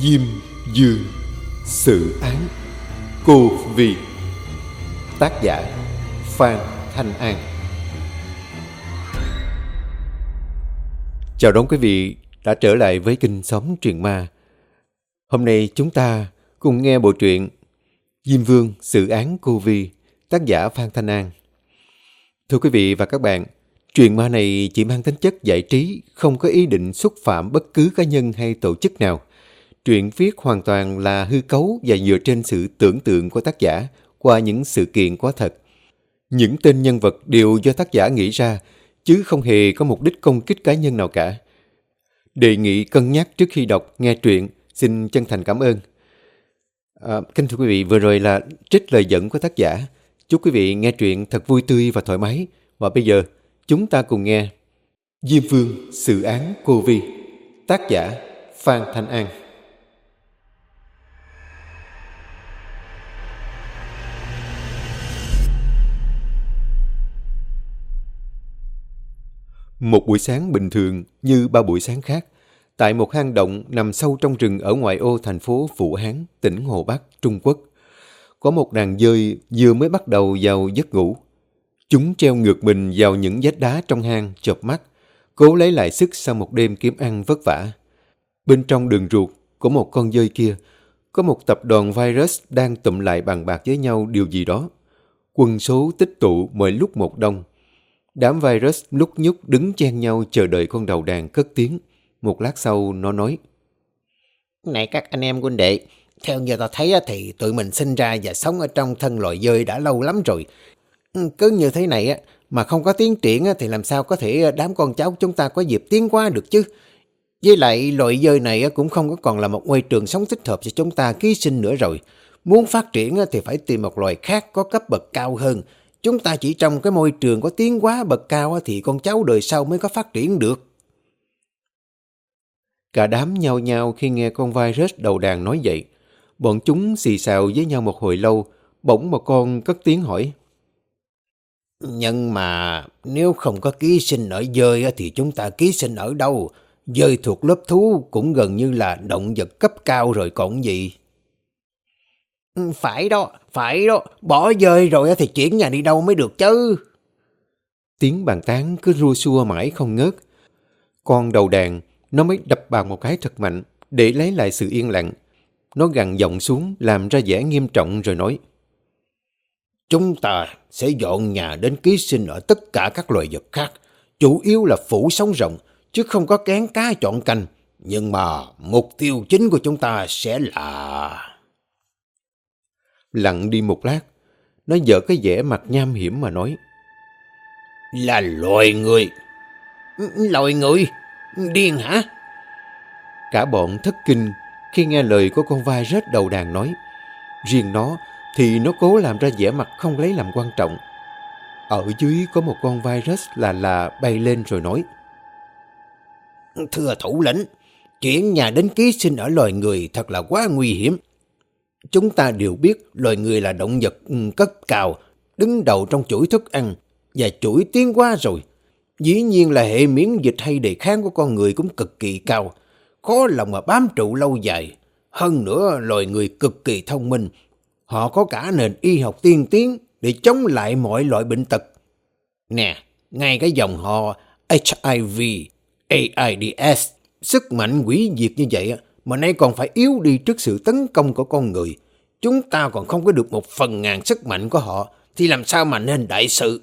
Diêm Dương Sự án Cô Vi Tác giả Phan Thanh An Chào đón quý vị đã trở lại với Kinh sóng Truyền Ma. Hôm nay chúng ta cùng nghe bộ truyện Diêm Vương Sự án Cô Vi, tác giả Phan Thanh An. Thưa quý vị và các bạn, truyện ma này chỉ mang tính chất giải trí, không có ý định xúc phạm bất cứ cá nhân hay tổ chức nào. Truyện viết hoàn toàn là hư cấu và dựa trên sự tưởng tượng của tác giả qua những sự kiện quá thật. Những tên nhân vật đều do tác giả nghĩ ra, chứ không hề có mục đích công kích cá nhân nào cả. Đề nghị cân nhắc trước khi đọc, nghe truyện, xin chân thành cảm ơn. À, kính thưa quý vị, vừa rồi là trích lời dẫn của tác giả. Chúc quý vị nghe truyện thật vui tươi và thoải mái. Và bây giờ, chúng ta cùng nghe Diêm Vương Sự án Cô Vi Tác giả Phan Thanh An Một buổi sáng bình thường như ba buổi sáng khác, tại một hang động nằm sâu trong rừng ở ngoại ô thành phố Vũ Hán, tỉnh Hồ Bắc, Trung Quốc, có một đàn dơi vừa mới bắt đầu vào giấc ngủ. Chúng treo ngược mình vào những vách đá trong hang, chợp mắt, cố lấy lại sức sau một đêm kiếm ăn vất vả. Bên trong đường ruột của một con dơi kia, có một tập đoàn virus đang tụm lại bàn bạc với nhau điều gì đó. Quân số tích tụ mỗi lúc một đông. Đám virus lúc nhúc đứng chen nhau chờ đợi con đầu đàn cất tiếng. Một lát sau nó nói. Này các anh em huynh đệ, theo như ta thấy thì tụi mình sinh ra và sống ở trong thân loài dơi đã lâu lắm rồi. Ừ, cứ như thế này mà không có tiến triển thì làm sao có thể ờ, đám con cháu chúng ta có dịp tiến qua được chứ. Với lại loài dơi này cũng không có còn là một môi trường sống thích hợp cho chúng ta ký sinh nữa rồi. Muốn phát triển thì phải tìm một loài khác có cấp bậc cao hơn. Chúng ta chỉ trong cái môi trường có tiến hóa bậc cao thì con cháu đời sau mới có phát triển được. Cả đám nhao nhao khi nghe con virus đầu đàn nói vậy. Bọn chúng xì xào với nhau một hồi lâu, bỗng một con cất tiếng hỏi. Nhưng mà nếu không có ký sinh ở dơi thì chúng ta ký sinh ở đâu? Dơi thuộc lớp thú cũng gần như là động vật cấp cao rồi còn gì. Ừ, phải đó, phải đó, bỏ dơi rồi thì chuyển nhà đi đâu mới được chứ. Tiếng bàn tán cứ rua xua mãi không ngớt. Con đầu đàn, nó mới đập bàn một cái thật mạnh để lấy lại sự yên lặng. Nó gằn giọng xuống làm ra vẻ nghiêm trọng rồi nói. Chúng ta sẽ dọn nhà đến ký sinh ở tất cả các loài vật khác. Chủ yếu là phủ sống rộng, chứ không có kén cá chọn canh. Nhưng mà mục tiêu chính của chúng ta sẽ là... Lặng đi một lát, nó dở cái vẻ mặt nham hiểm mà nói. Là loài người. Loài người? Điên hả? Cả bọn thất kinh khi nghe lời của con vai rết đầu đàn nói. Riêng nó thì nó cố làm ra vẻ mặt không lấy làm quan trọng. Ở dưới có một con virus là là bay lên rồi nói. Thưa thủ lĩnh, chuyển nhà đến ký sinh ở loài người thật là quá nguy hiểm. Chúng ta đều biết loài người là động vật ừ, cấp cao, đứng đầu trong chuỗi thức ăn và chuỗi tiến hóa rồi. Dĩ nhiên là hệ miễn dịch hay đề kháng của con người cũng cực kỳ cao, khó lòng mà bám trụ lâu dài. Hơn nữa, loài người cực kỳ thông minh, họ có cả nền y học tiên tiến để chống lại mọi loại bệnh tật. Nè, ngay cái dòng họ HIV, AIDS, sức mạnh quỷ diệt như vậy mà nay còn phải yếu đi trước sự tấn công của con người. Chúng ta còn không có được một phần ngàn sức mạnh của họ, thì làm sao mà nên đại sự?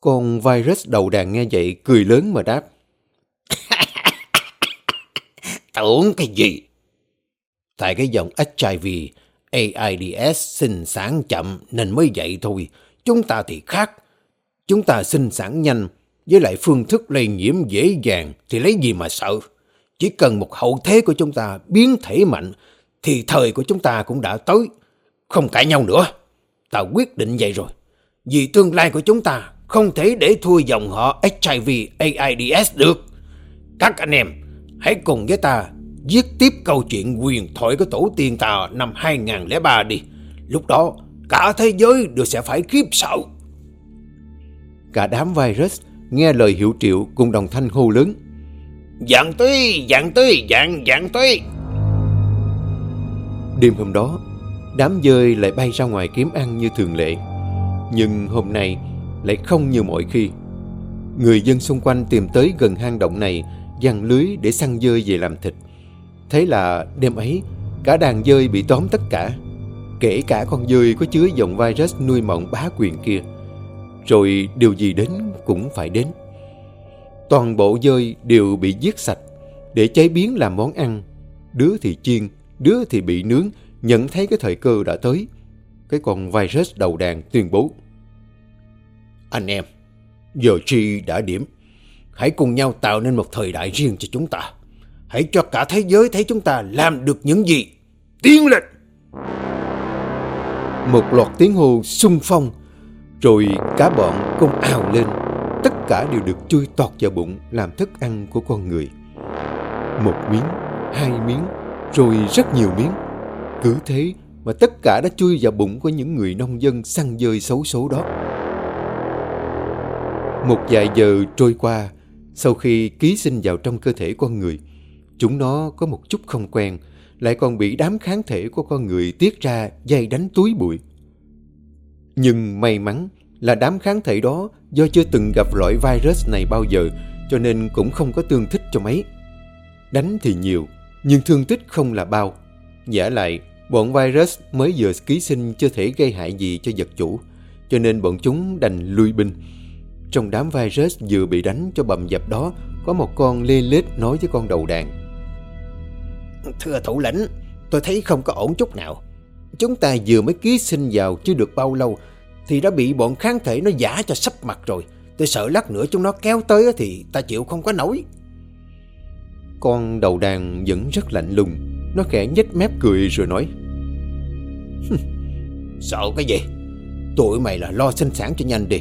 Con virus đầu đàn nghe vậy cười lớn mà đáp. Tưởng cái gì? Tại cái dòng HIV, AIDS sinh sản chậm nên mới vậy thôi. Chúng ta thì khác. Chúng ta sinh sản nhanh, với lại phương thức lây nhiễm dễ dàng thì lấy gì mà sợ. Chỉ cần một hậu thế của chúng ta biến thể mạnh thì thời của chúng ta cũng đã tới. Không cãi nhau nữa. Ta quyết định vậy rồi. Vì tương lai của chúng ta không thể để thua dòng họ HIV AIDS được. Các anh em, hãy cùng với ta viết tiếp câu chuyện quyền thoại của tổ tiên ta năm 2003 đi. Lúc đó, cả thế giới đều sẽ phải khiếp sợ. Cả đám virus nghe lời hiệu triệu cùng đồng thanh hô lớn. Dạng tuy, dạng tuy, dạng, dạng tuy Đêm hôm đó, đám dơi lại bay ra ngoài kiếm ăn như thường lệ. Nhưng hôm nay lại không như mọi khi. Người dân xung quanh tìm tới gần hang động này giăng lưới để săn dơi về làm thịt. Thế là đêm ấy, cả đàn dơi bị tóm tất cả. Kể cả con dơi có chứa dòng virus nuôi mộng bá quyền kia. Rồi điều gì đến cũng phải đến. Toàn bộ dơi đều bị giết sạch để chế biến làm món ăn. Đứa thì chiên, đứa thì bị nướng, nhận thấy cái thời cơ đã tới. Cái con virus đầu đàn tuyên bố. Anh em, giờ chi đã điểm. Hãy cùng nhau tạo nên một thời đại riêng cho chúng ta. Hãy cho cả thế giới thấy chúng ta làm được những gì. Tiến lên! Một loạt tiếng hô xung phong, rồi cả bọn cũng ào lên. Tất cả đều được chui tọt vào bụng làm thức ăn của con người. Một miếng, hai miếng, rồi rất nhiều miếng. Cứ thế mà tất cả đã chui vào bụng của những người nông dân săn dơi xấu số đó. Một vài giờ trôi qua, sau khi ký sinh vào trong cơ thể con người, chúng nó có một chút không quen, lại còn bị đám kháng thể của con người tiết ra dây đánh túi bụi. Nhưng may mắn là đám kháng thể đó do chưa từng gặp loại virus này bao giờ, cho nên cũng không có tương thích cho mấy. Đánh thì nhiều, nhưng thương tích không là bao. Giả lại, bọn virus mới vừa ký sinh chưa thể gây hại gì cho vật chủ, cho nên bọn chúng đành lui binh. Trong đám virus vừa bị đánh cho bầm dập đó, có một con lê lết nói với con đầu đàn. Thưa thủ lĩnh, tôi thấy không có ổn chút nào. Chúng ta vừa mới ký sinh vào chưa được bao lâu, thì đã bị bọn kháng thể nó giả cho sắp mặt rồi. Tôi sợ lát nữa chúng nó kéo tới thì ta chịu không có nổi. Con đầu đàn vẫn rất lạnh lùng. Nó khẽ nhếch mép cười rồi nói. Sợ cái gì? Tụi mày là lo sinh sản cho nhanh đi.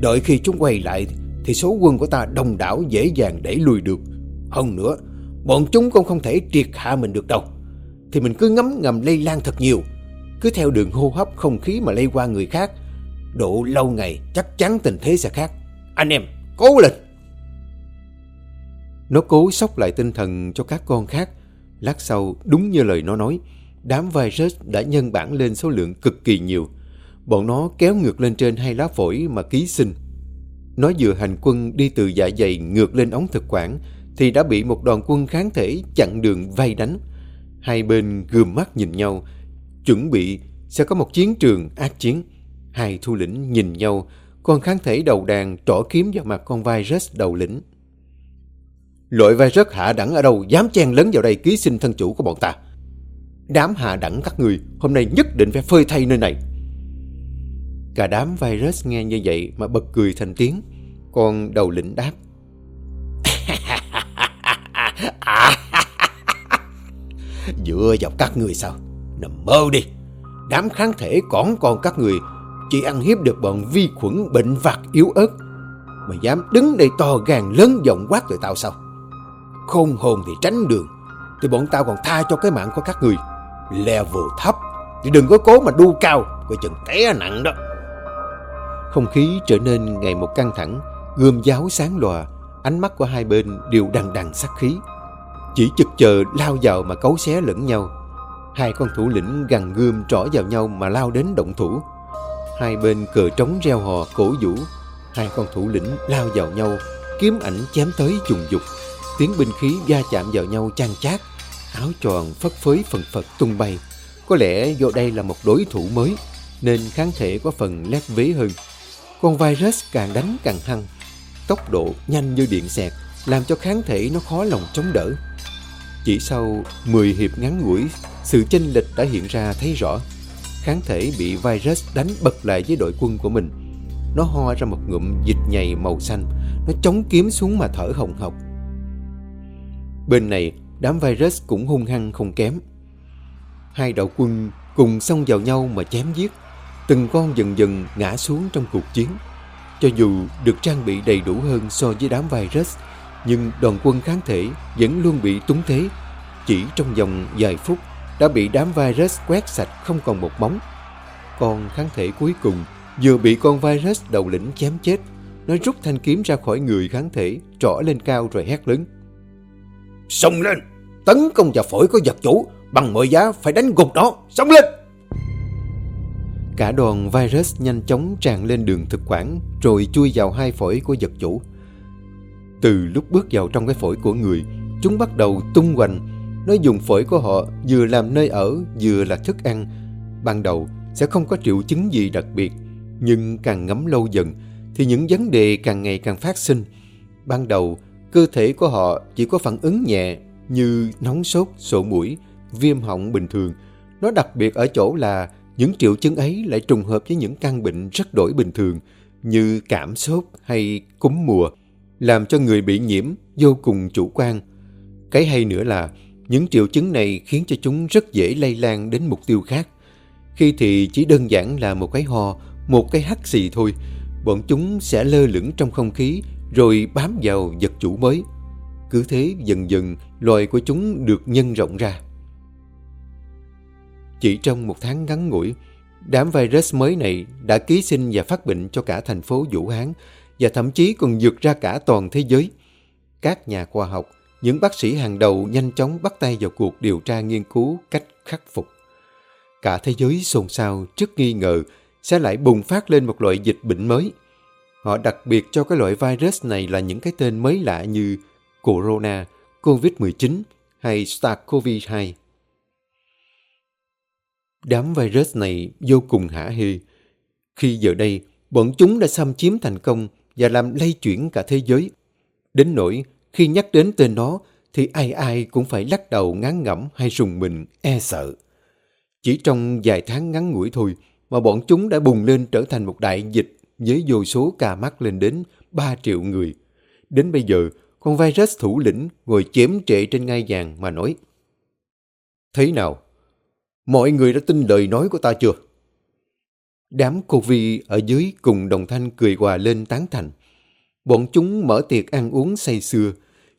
Đợi khi chúng quay lại thì số quân của ta đông đảo dễ dàng đẩy lùi được. Hơn nữa, bọn chúng cũng không thể triệt hạ mình được đâu. Thì mình cứ ngấm ngầm lây lan thật nhiều. Cứ theo đường hô hấp không khí mà lây qua người khác. Độ lâu ngày chắc chắn tình thế sẽ khác. Anh em, cố lên! Nó cố sốc lại tinh thần cho các con khác. Lát sau, đúng như lời nó nói, đám virus đã nhân bản lên số lượng cực kỳ nhiều. Bọn nó kéo ngược lên trên hai lá phổi mà ký sinh. Nó vừa hành quân đi từ dạ dày ngược lên ống thực quản thì đã bị một đoàn quân kháng thể chặn đường vây đánh. Hai bên gườm mắt nhìn nhau, chuẩn bị sẽ có một chiến trường ác chiến. Hai thu lĩnh nhìn nhau, con kháng thể đầu đàn trỏ kiếm vào mặt con virus đầu lĩnh. Loại virus hạ đẳng ở đâu dám chen lấn vào đây ký sinh thân chủ của bọn ta. Đám hạ đẳng các người hôm nay nhất định phải phơi thay nơi này. Cả đám virus nghe như vậy mà bật cười thành tiếng. Con đầu lĩnh đáp. Dựa vào các người sao? Nằm mơ đi. Đám kháng thể còn còn các người chỉ ăn hiếp được bọn vi khuẩn bệnh vặt yếu ớt. Mà dám đứng đây to gan lớn giọng quát tụi tao sao? Khôn hồn thì tránh đường. Thì bọn tao còn tha cho cái mạng của các người. Level thấp. Thì đừng có cố mà đu cao. Coi chừng té nặng đó. Không khí trở nên ngày một căng thẳng, gươm giáo sáng lòa, ánh mắt của hai bên đều đằng đằng sát khí. Chỉ chực chờ lao vào mà cấu xé lẫn nhau. Hai con thủ lĩnh gằn gươm trỏ vào nhau mà lao đến động thủ. Hai bên cờ trống reo hò cổ vũ. Hai con thủ lĩnh lao vào nhau, kiếm ảnh chém tới trùng dục. Tiếng binh khí va chạm vào nhau chan chát, áo tròn phất phới phần phật tung bay. Có lẽ do đây là một đối thủ mới, nên kháng thể có phần lép vế hơn. Con virus càng đánh càng hăng, tốc độ nhanh như điện xẹt, làm cho kháng thể nó khó lòng chống đỡ. Chỉ sau 10 hiệp ngắn ngủi, sự chênh lệch đã hiện ra thấy rõ. Kháng thể bị virus đánh bật lại với đội quân của mình. Nó ho ra một ngụm dịch nhầy màu xanh, nó chống kiếm xuống mà thở hồng hộc. Bên này, đám virus cũng hung hăng không kém. Hai đạo quân cùng xông vào nhau mà chém giết. Từng con dần dần ngã xuống trong cuộc chiến. Cho dù được trang bị đầy đủ hơn so với đám virus, nhưng đoàn quân kháng thể vẫn luôn bị túng thế. Chỉ trong vòng vài phút đã bị đám virus quét sạch không còn một bóng. Con kháng thể cuối cùng vừa bị con virus đầu lĩnh chém chết. Nó rút thanh kiếm ra khỏi người kháng thể, trỏ lên cao rồi hét lớn. Xông lên, tấn công vào phổi của vật chủ, bằng mọi giá phải đánh gục nó, xông lên! Cả đoàn virus nhanh chóng tràn lên đường thực quản rồi chui vào hai phổi của vật chủ. Từ lúc bước vào trong cái phổi của người, chúng bắt đầu tung hoành. Nó dùng phổi của họ vừa làm nơi ở vừa là thức ăn. Ban đầu sẽ không có triệu chứng gì đặc biệt, nhưng càng ngấm lâu dần thì những vấn đề càng ngày càng phát sinh. Ban đầu, cơ thể của họ chỉ có phản ứng nhẹ như nóng sốt, sổ mũi, viêm họng bình thường. Nó đặc biệt ở chỗ là những triệu chứng ấy lại trùng hợp với những căn bệnh rất đổi bình thường như cảm sốt hay cúm mùa, làm cho người bị nhiễm vô cùng chủ quan. Cái hay nữa là những triệu chứng này khiến cho chúng rất dễ lây lan đến mục tiêu khác. Khi thì chỉ đơn giản là một cái ho, một cái hắt xì thôi, bọn chúng sẽ lơ lửng trong không khí rồi bám vào vật chủ mới. Cứ thế dần dần loài của chúng được nhân rộng ra. Chỉ trong một tháng ngắn ngủi, đám virus mới này đã ký sinh và phát bệnh cho cả thành phố Vũ Hán và thậm chí còn vượt ra cả toàn thế giới. Các nhà khoa học, những bác sĩ hàng đầu nhanh chóng bắt tay vào cuộc điều tra nghiên cứu cách khắc phục. Cả thế giới xôn xao trước nghi ngờ sẽ lại bùng phát lên một loại dịch bệnh mới. Họ đặc biệt cho cái loại virus này là những cái tên mới lạ như Corona, COVID-19 hay SARS-CoV-2. Đám virus này vô cùng hả hê. Khi giờ đây, bọn chúng đã xâm chiếm thành công và làm lây chuyển cả thế giới. Đến nỗi khi nhắc đến tên nó thì ai ai cũng phải lắc đầu ngán ngẩm hay rùng mình, e sợ. Chỉ trong vài tháng ngắn ngủi thôi mà bọn chúng đã bùng lên trở thành một đại dịch với vô số ca mắc lên đến 3 triệu người. Đến bây giờ, con virus thủ lĩnh ngồi chém trệ trên ngai vàng mà nói Thế nào? Mọi người đã tin lời nói của ta chưa? Đám cô vi ở dưới cùng đồng thanh cười hòa lên tán thành. Bọn chúng mở tiệc ăn uống say sưa.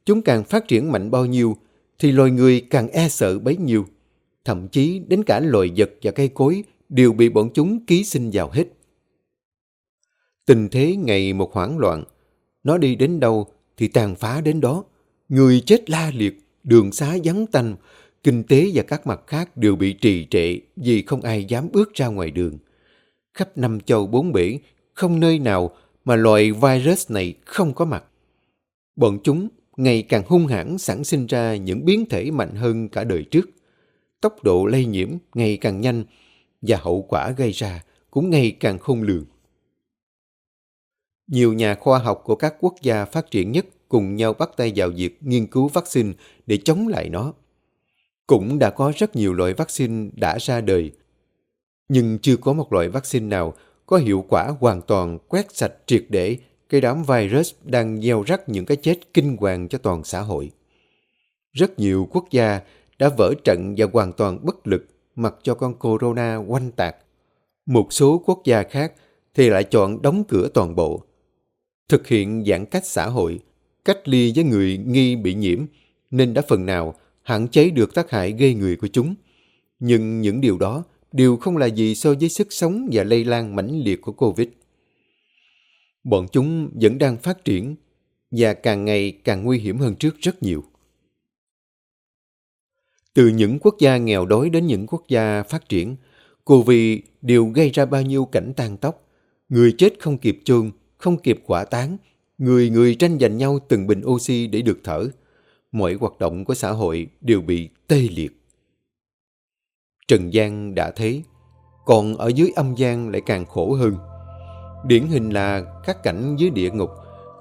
Chúng càng phát triển mạnh bao nhiêu, thì loài người càng e sợ bấy nhiêu. Thậm chí đến cả loài vật và cây cối đều bị bọn chúng ký sinh vào hết. Tình thế ngày một hoảng loạn. Nó đi đến đâu thì tàn phá đến đó. Người chết la liệt, đường xá vắng tanh, kinh tế và các mặt khác đều bị trì trệ vì không ai dám bước ra ngoài đường. Khắp năm châu bốn bể, không nơi nào mà loại virus này không có mặt. Bọn chúng ngày càng hung hãn sản sinh ra những biến thể mạnh hơn cả đời trước. Tốc độ lây nhiễm ngày càng nhanh và hậu quả gây ra cũng ngày càng khôn lường. Nhiều nhà khoa học của các quốc gia phát triển nhất cùng nhau bắt tay vào việc nghiên cứu vaccine để chống lại nó. Cũng đã có rất nhiều loại vaccine đã ra đời, nhưng chưa có một loại vaccine nào có hiệu quả hoàn toàn quét sạch triệt để cái đám virus đang gieo rắc những cái chết kinh hoàng cho toàn xã hội. Rất nhiều quốc gia đã vỡ trận và hoàn toàn bất lực mặc cho con corona quanh tạc. Một số quốc gia khác thì lại chọn đóng cửa toàn bộ. Thực hiện giãn cách xã hội, cách ly với người nghi bị nhiễm nên đã phần nào hạn chế được tác hại gây người của chúng. Nhưng những điều đó đều không là gì so với sức sống và lây lan mãnh liệt của Covid. Bọn chúng vẫn đang phát triển và càng ngày càng nguy hiểm hơn trước rất nhiều. Từ những quốc gia nghèo đói đến những quốc gia phát triển, Covid đều gây ra bao nhiêu cảnh tàn tóc. Người chết không kịp chôn, không kịp quả tán, người người tranh giành nhau từng bình oxy để được thở. Mọi hoạt động của xã hội đều bị tê liệt. Trần gian đã thấy, còn ở dưới âm gian lại càng khổ hơn. Điển hình là các cảnh dưới địa ngục,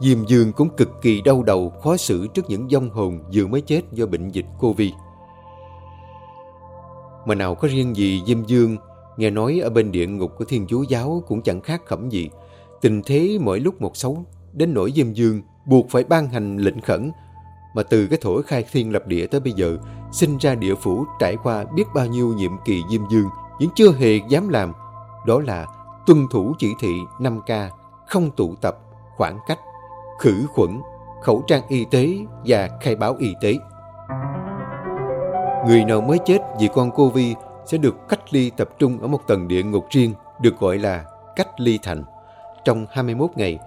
Diêm Dương cũng cực kỳ đau đầu khó xử trước những vong hồn vừa mới chết do bệnh dịch Covid. Mà nào có riêng gì Diêm Dương, nghe nói ở bên địa ngục của Thiên Chúa Giáo cũng chẳng khác khẩm gì. Tình thế mỗi lúc một xấu, đến nỗi Diêm Dương buộc phải ban hành lệnh khẩn. Mà từ cái thổi khai thiên lập địa tới bây giờ, sinh ra địa phủ trải qua biết bao nhiêu nhiệm kỳ Diêm Dương vẫn chưa hề dám làm. Đó là tuân thủ chỉ thị 5K, không tụ tập, khoảng cách, khử khuẩn, khẩu trang y tế và khai báo y tế. Người nào mới chết vì con Covid sẽ được cách ly tập trung ở một tầng địa ngục riêng, được gọi là cách ly thành. Trong 21 ngày,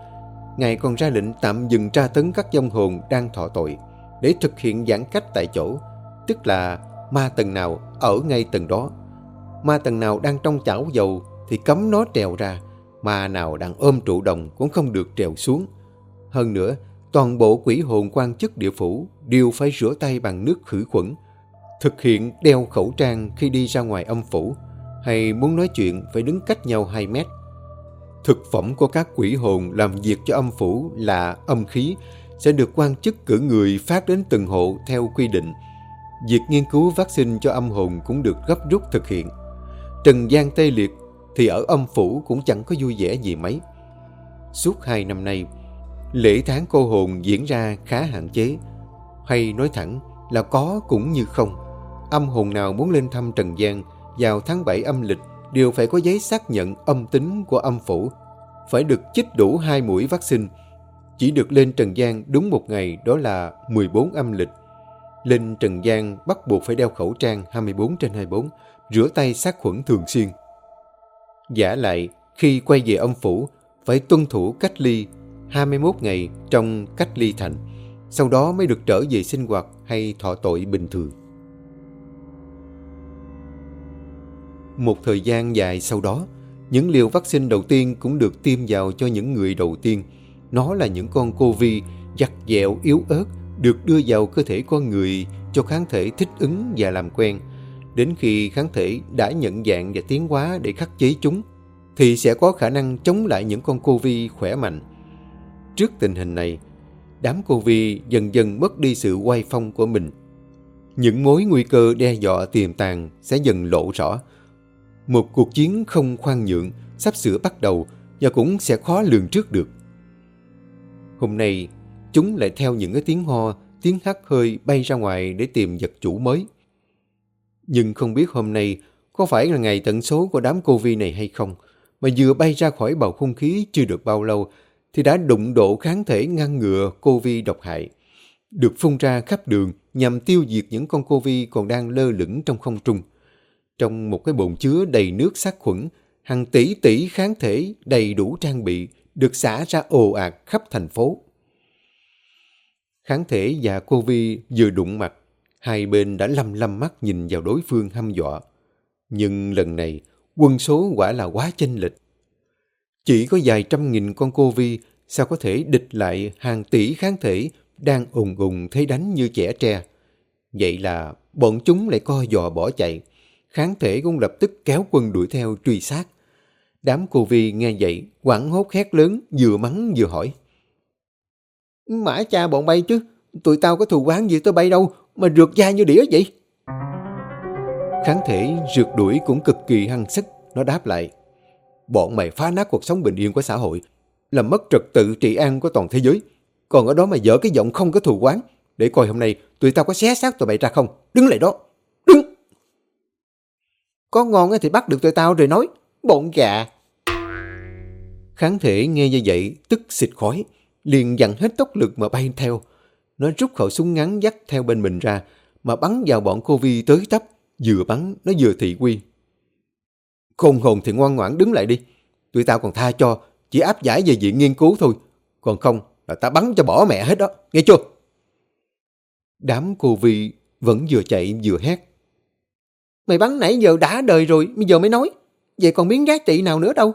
Ngài còn ra lệnh tạm dừng tra tấn các dông hồn đang thọ tội để thực hiện giãn cách tại chỗ, tức là ma tầng nào ở ngay tầng đó. Ma tầng nào đang trong chảo dầu thì cấm nó trèo ra, ma nào đang ôm trụ đồng cũng không được trèo xuống. Hơn nữa, toàn bộ quỷ hồn quan chức địa phủ đều phải rửa tay bằng nước khử khuẩn, thực hiện đeo khẩu trang khi đi ra ngoài âm phủ, hay muốn nói chuyện phải đứng cách nhau 2 mét. Thực phẩm của các quỷ hồn làm việc cho âm phủ là âm khí sẽ được quan chức cử người phát đến từng hộ theo quy định. Việc nghiên cứu vaccine cho âm hồn cũng được gấp rút thực hiện. Trần gian tê liệt thì ở âm phủ cũng chẳng có vui vẻ gì mấy. Suốt hai năm nay, lễ tháng cô hồn diễn ra khá hạn chế. Hay nói thẳng là có cũng như không. Âm hồn nào muốn lên thăm Trần gian vào tháng 7 âm lịch đều phải có giấy xác nhận âm tính của âm phủ, phải được chích đủ hai mũi vaccine. Chỉ được lên Trần gian đúng một ngày đó là 14 âm lịch. Lên Trần gian bắt buộc phải đeo khẩu trang 24 trên 24, rửa tay sát khuẩn thường xuyên. Giả lại, khi quay về âm phủ, phải tuân thủ cách ly 21 ngày trong cách ly thành, sau đó mới được trở về sinh hoạt hay thọ tội bình thường. Một thời gian dài sau đó, những liều vaccine đầu tiên cũng được tiêm vào cho những người đầu tiên. Nó là những con Covid giặt dẹo yếu ớt được đưa vào cơ thể con người cho kháng thể thích ứng và làm quen. Đến khi kháng thể đã nhận dạng và tiến hóa để khắc chế chúng, thì sẽ có khả năng chống lại những con Covid khỏe mạnh. Trước tình hình này, đám Covid dần dần mất đi sự quay phong của mình. Những mối nguy cơ đe dọa tiềm tàng sẽ dần lộ rõ. Một cuộc chiến không khoan nhượng sắp sửa bắt đầu và cũng sẽ khó lường trước được. Hôm nay, chúng lại theo những cái tiếng ho, tiếng hắt hơi bay ra ngoài để tìm vật chủ mới. Nhưng không biết hôm nay có phải là ngày tận số của đám Covid này hay không, mà vừa bay ra khỏi bầu không khí chưa được bao lâu thì đã đụng độ kháng thể ngăn ngừa Covid độc hại, được phun ra khắp đường nhằm tiêu diệt những con Covid còn đang lơ lửng trong không trung. Trong một cái bồn chứa đầy nước sát khuẩn, hàng tỷ tỷ kháng thể đầy đủ trang bị được xả ra ồ ạt khắp thành phố. Kháng thể và cô vi vừa đụng mặt, hai bên đã lăm lăm mắt nhìn vào đối phương hăm dọa. Nhưng lần này, quân số quả là quá chênh lệch. Chỉ có vài trăm nghìn con cô vi, sao có thể địch lại hàng tỷ kháng thể đang ùng ùng thế đánh như trẻ tre. Vậy là bọn chúng lại co giò bỏ chạy. Kháng thể cũng lập tức kéo quân đuổi theo truy sát. Đám cô vi nghe vậy, quảng hốt hét lớn, vừa mắng vừa hỏi. Mã cha bọn bay chứ, tụi tao có thù quán gì tới bay đâu, mà rượt da như đĩa vậy? Kháng thể rượt đuổi cũng cực kỳ hăng sức, nó đáp lại. Bọn mày phá nát cuộc sống bình yên của xã hội, làm mất trật tự trị an của toàn thế giới. Còn ở đó mà dở cái giọng không có thù quán, để coi hôm nay tụi tao có xé xác tụi mày ra không. Đứng lại đó, đứng! Có ngon thì bắt được tụi tao rồi nói, bọn gà. Kháng thể nghe như vậy, tức xịt khói, liền dặn hết tốc lực mà bay theo. Nó rút khẩu súng ngắn dắt theo bên mình ra, mà bắn vào bọn cô Vi tới tấp, vừa bắn nó vừa thị quy. Khôn hồn thì ngoan ngoãn đứng lại đi, tụi tao còn tha cho, chỉ áp giải về viện nghiên cứu thôi, còn không là ta bắn cho bỏ mẹ hết đó, nghe chưa? Đám cô Vi vẫn vừa chạy vừa hét. Mày bắn nãy giờ đã đời rồi, bây giờ mới nói. Vậy còn miếng giá trị nào nữa đâu.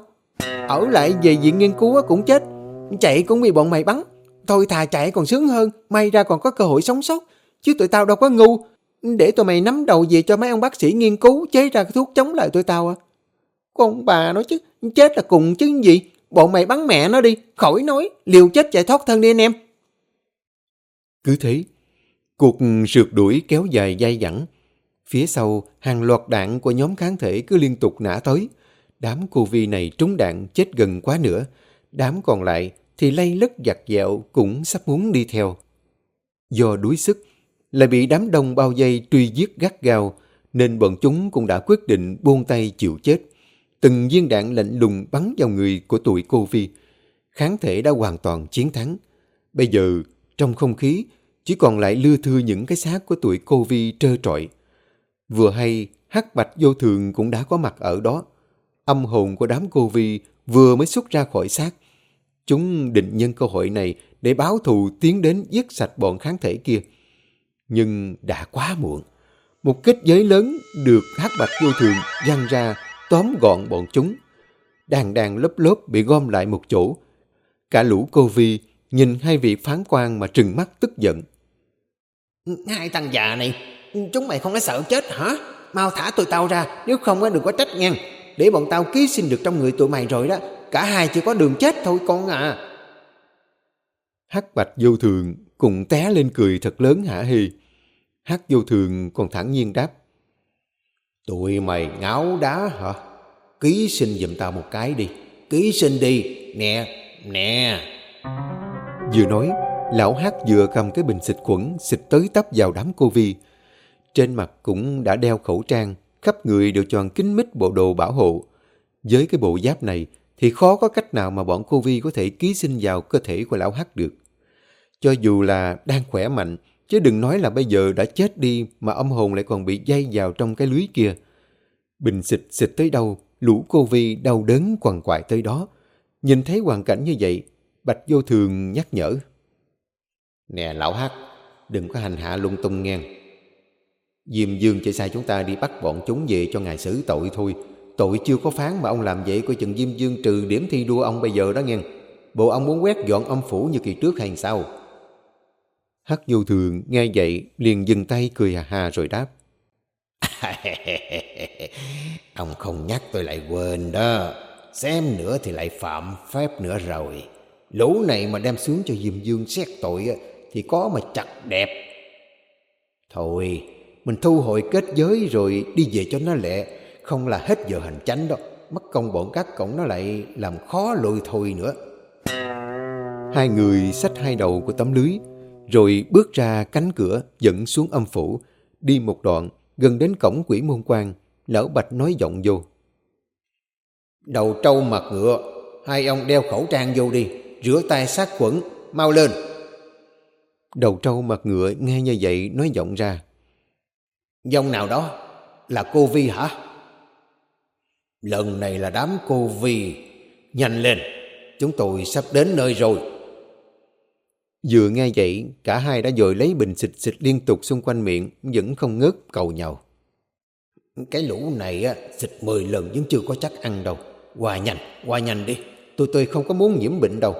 Ở lại về viện nghiên cứu cũng chết. Chạy cũng bị bọn mày bắn. Thôi thà chạy còn sướng hơn, may ra còn có cơ hội sống sót. Chứ tụi tao đâu có ngu. Để tụi mày nắm đầu về cho mấy ông bác sĩ nghiên cứu chế ra cái thuốc chống lại tụi tao à. Con bà nói chứ, chết là cùng chứ gì. Bọn mày bắn mẹ nó đi, khỏi nói, liều chết chạy thoát thân đi anh em. Cứ thế, cuộc rượt đuổi kéo dài dai dẳng. Phía sau, hàng loạt đạn của nhóm kháng thể cứ liên tục nã tới. Đám cô vi này trúng đạn chết gần quá nữa. Đám còn lại thì lay lất giặt dẹo cũng sắp muốn đi theo. Do đuối sức, lại bị đám đông bao dây truy giết gắt gao, nên bọn chúng cũng đã quyết định buông tay chịu chết. Từng viên đạn lạnh lùng bắn vào người của tụi cô Vi. Kháng thể đã hoàn toàn chiến thắng. Bây giờ, trong không khí, chỉ còn lại lưa thưa những cái xác của tụi cô Vi trơ trọi. Vừa hay, hắc bạch vô thường cũng đã có mặt ở đó. Âm hồn của đám cô Vi vừa mới xuất ra khỏi xác. Chúng định nhân cơ hội này để báo thù tiến đến giết sạch bọn kháng thể kia. Nhưng đã quá muộn. Một kết giới lớn được hắc bạch vô thường răng ra tóm gọn bọn chúng. Đàn đàn lớp lớp bị gom lại một chỗ. Cả lũ cô vi nhìn hai vị phán quan mà trừng mắt tức giận. Hai thằng già này, chúng mày không có sợ chết hả? Mau thả tụi tao ra, nếu không đừng có trách ngang. Để bọn tao ký sinh được trong người tụi mày rồi đó. Cả hai chỉ có đường chết thôi con à. Hắc bạch vô thường cùng té lên cười thật lớn hả hì. Hắc vô thường còn thẳng nhiên đáp. Tụi mày ngáo đá hả? Ký sinh giùm tao một cái đi. Ký sinh đi. Nè, nè. Vừa nói, lão Hắc vừa cầm cái bình xịt khuẩn xịt tới tấp vào đám cô vi. Trên mặt cũng đã đeo khẩu trang, khắp người đều tròn kín mít bộ đồ bảo hộ. Với cái bộ giáp này thì khó có cách nào mà bọn cô vi có thể ký sinh vào cơ thể của lão Hắc được. Cho dù là đang khỏe mạnh, chứ đừng nói là bây giờ đã chết đi mà âm hồn lại còn bị dây vào trong cái lưới kia. Bình xịt xịt tới đâu, lũ cô vi đau đớn quằn quại tới đó. Nhìn thấy hoàn cảnh như vậy, Bạch Vô Thường nhắc nhở. Nè lão Hắc, đừng có hành hạ lung tung ngang. Diêm Dương chỉ sai chúng ta đi bắt bọn chúng về cho ngài xử tội thôi. Tội chưa có phán mà ông làm vậy coi chừng Diêm Dương trừ điểm thi đua ông bây giờ đó nghe. Bộ ông muốn quét dọn âm phủ như kỳ trước hay sao? Hắc vô thường nghe vậy liền dừng tay cười hà hà rồi đáp. ông không nhắc tôi lại quên đó. Xem nữa thì lại phạm phép nữa rồi. Lũ này mà đem xuống cho Diêm Dương xét tội thì có mà chặt đẹp. Thôi, mình thu hồi kết giới rồi đi về cho nó lẹ, không là hết giờ hành chánh đó. Mất công bọn các cổng nó lại làm khó lôi thôi nữa. Hai người xách hai đầu của tấm lưới, rồi bước ra cánh cửa dẫn xuống âm phủ, đi một đoạn gần đến cổng quỷ môn quan, lão bạch nói giọng vô. Đầu trâu mặt ngựa, hai ông đeo khẩu trang vô đi, rửa tay sát khuẩn, mau lên. Đầu trâu mặt ngựa nghe như vậy nói giọng ra. Dòng nào đó là cô Vi hả? Lần này là đám cô Vi. Nhanh lên, chúng tôi sắp đến nơi rồi. Vừa nghe vậy, cả hai đã dội lấy bình xịt xịt liên tục xung quanh miệng, vẫn không ngớt cầu nhau. Cái lũ này á, xịt 10 lần vẫn chưa có chắc ăn đâu. Qua nhanh, qua nhanh đi. Tôi tôi không có muốn nhiễm bệnh đâu.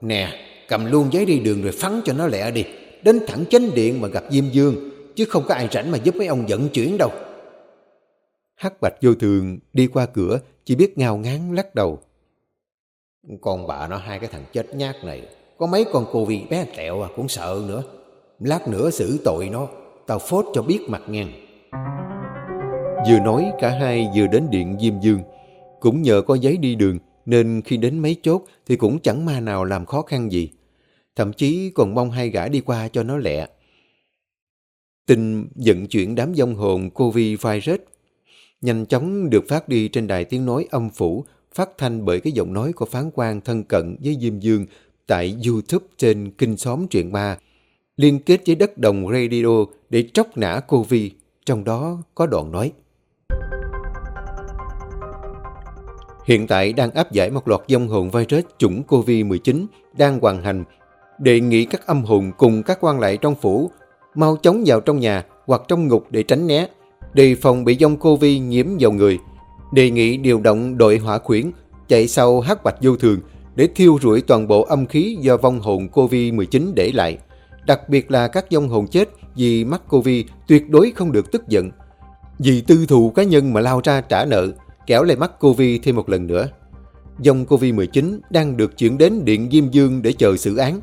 Nè, cầm luôn giấy đi đường rồi phắn cho nó lẹ đi. Đến thẳng chánh điện mà gặp Diêm Dương, chứ không có ai rảnh mà giúp mấy ông vận chuyển đâu. Hắc bạch vô thường đi qua cửa, chỉ biết ngao ngán lắc đầu. Con bà nó hai cái thằng chết nhát này, có mấy con cô vị bé tẹo à cũng sợ nữa. Lát nữa xử tội nó, tao phốt cho biết mặt ngang. Vừa nói cả hai vừa đến điện Diêm Dương. Cũng nhờ có giấy đi đường nên khi đến mấy chốt thì cũng chẳng ma nào làm khó khăn gì. Thậm chí còn mong hai gã đi qua cho nó lẹ. Tin vận chuyển đám dông hồn Covid virus nhanh chóng được phát đi trên đài tiếng nói âm phủ phát thanh bởi cái giọng nói của phán quan thân cận với Diêm Dương tại YouTube trên Kinh Xóm Truyện Ma, liên kết với đất đồng radio để tróc nã Covid, trong đó có đoạn nói. Hiện tại đang áp giải một loạt dông hồn virus chủng Covid-19 đang hoàn hành. Đề nghị các âm hồn cùng các quan lại trong phủ mau chóng vào trong nhà hoặc trong ngục để tránh né, đề phòng bị dông Covid nhiễm vào người. Đề nghị điều động đội hỏa khuyển chạy sau hắc bạch vô thường để thiêu rụi toàn bộ âm khí do vong hồn Covid-19 để lại. Đặc biệt là các vong hồn chết vì mắc Covid tuyệt đối không được tức giận. Vì tư thù cá nhân mà lao ra trả nợ, kéo lại mắc Covid thêm một lần nữa. Dông Covid-19 đang được chuyển đến Điện Diêm Dương để chờ xử án.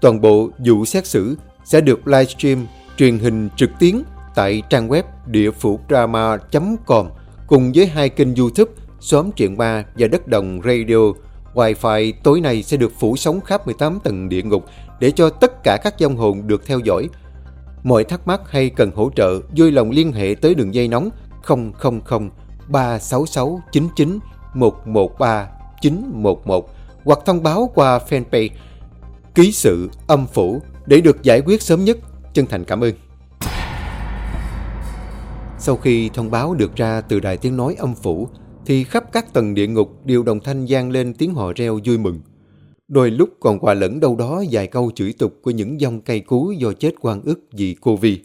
Toàn bộ vụ xét xử sẽ được livestream truyền hình trực tuyến tại trang web địa phủ drama.com cùng với hai kênh youtube Xóm Truyện Ma và Đất Đồng Radio. Wi-Fi tối nay sẽ được phủ sóng khắp 18 tầng địa ngục để cho tất cả các dòng hồn được theo dõi. Mọi thắc mắc hay cần hỗ trợ, vui lòng liên hệ tới đường dây nóng 000 366 99 113 911 hoặc thông báo qua fanpage Ký sự âm phủ để được giải quyết sớm nhất. Chân thành cảm ơn. Sau khi thông báo được ra từ đài tiếng nói âm phủ, thì khắp các tầng địa ngục đều đồng thanh gian lên tiếng hò reo vui mừng. Đôi lúc còn hòa lẫn đâu đó vài câu chửi tục của những dòng cây cú do chết quan ức vì cô Vi.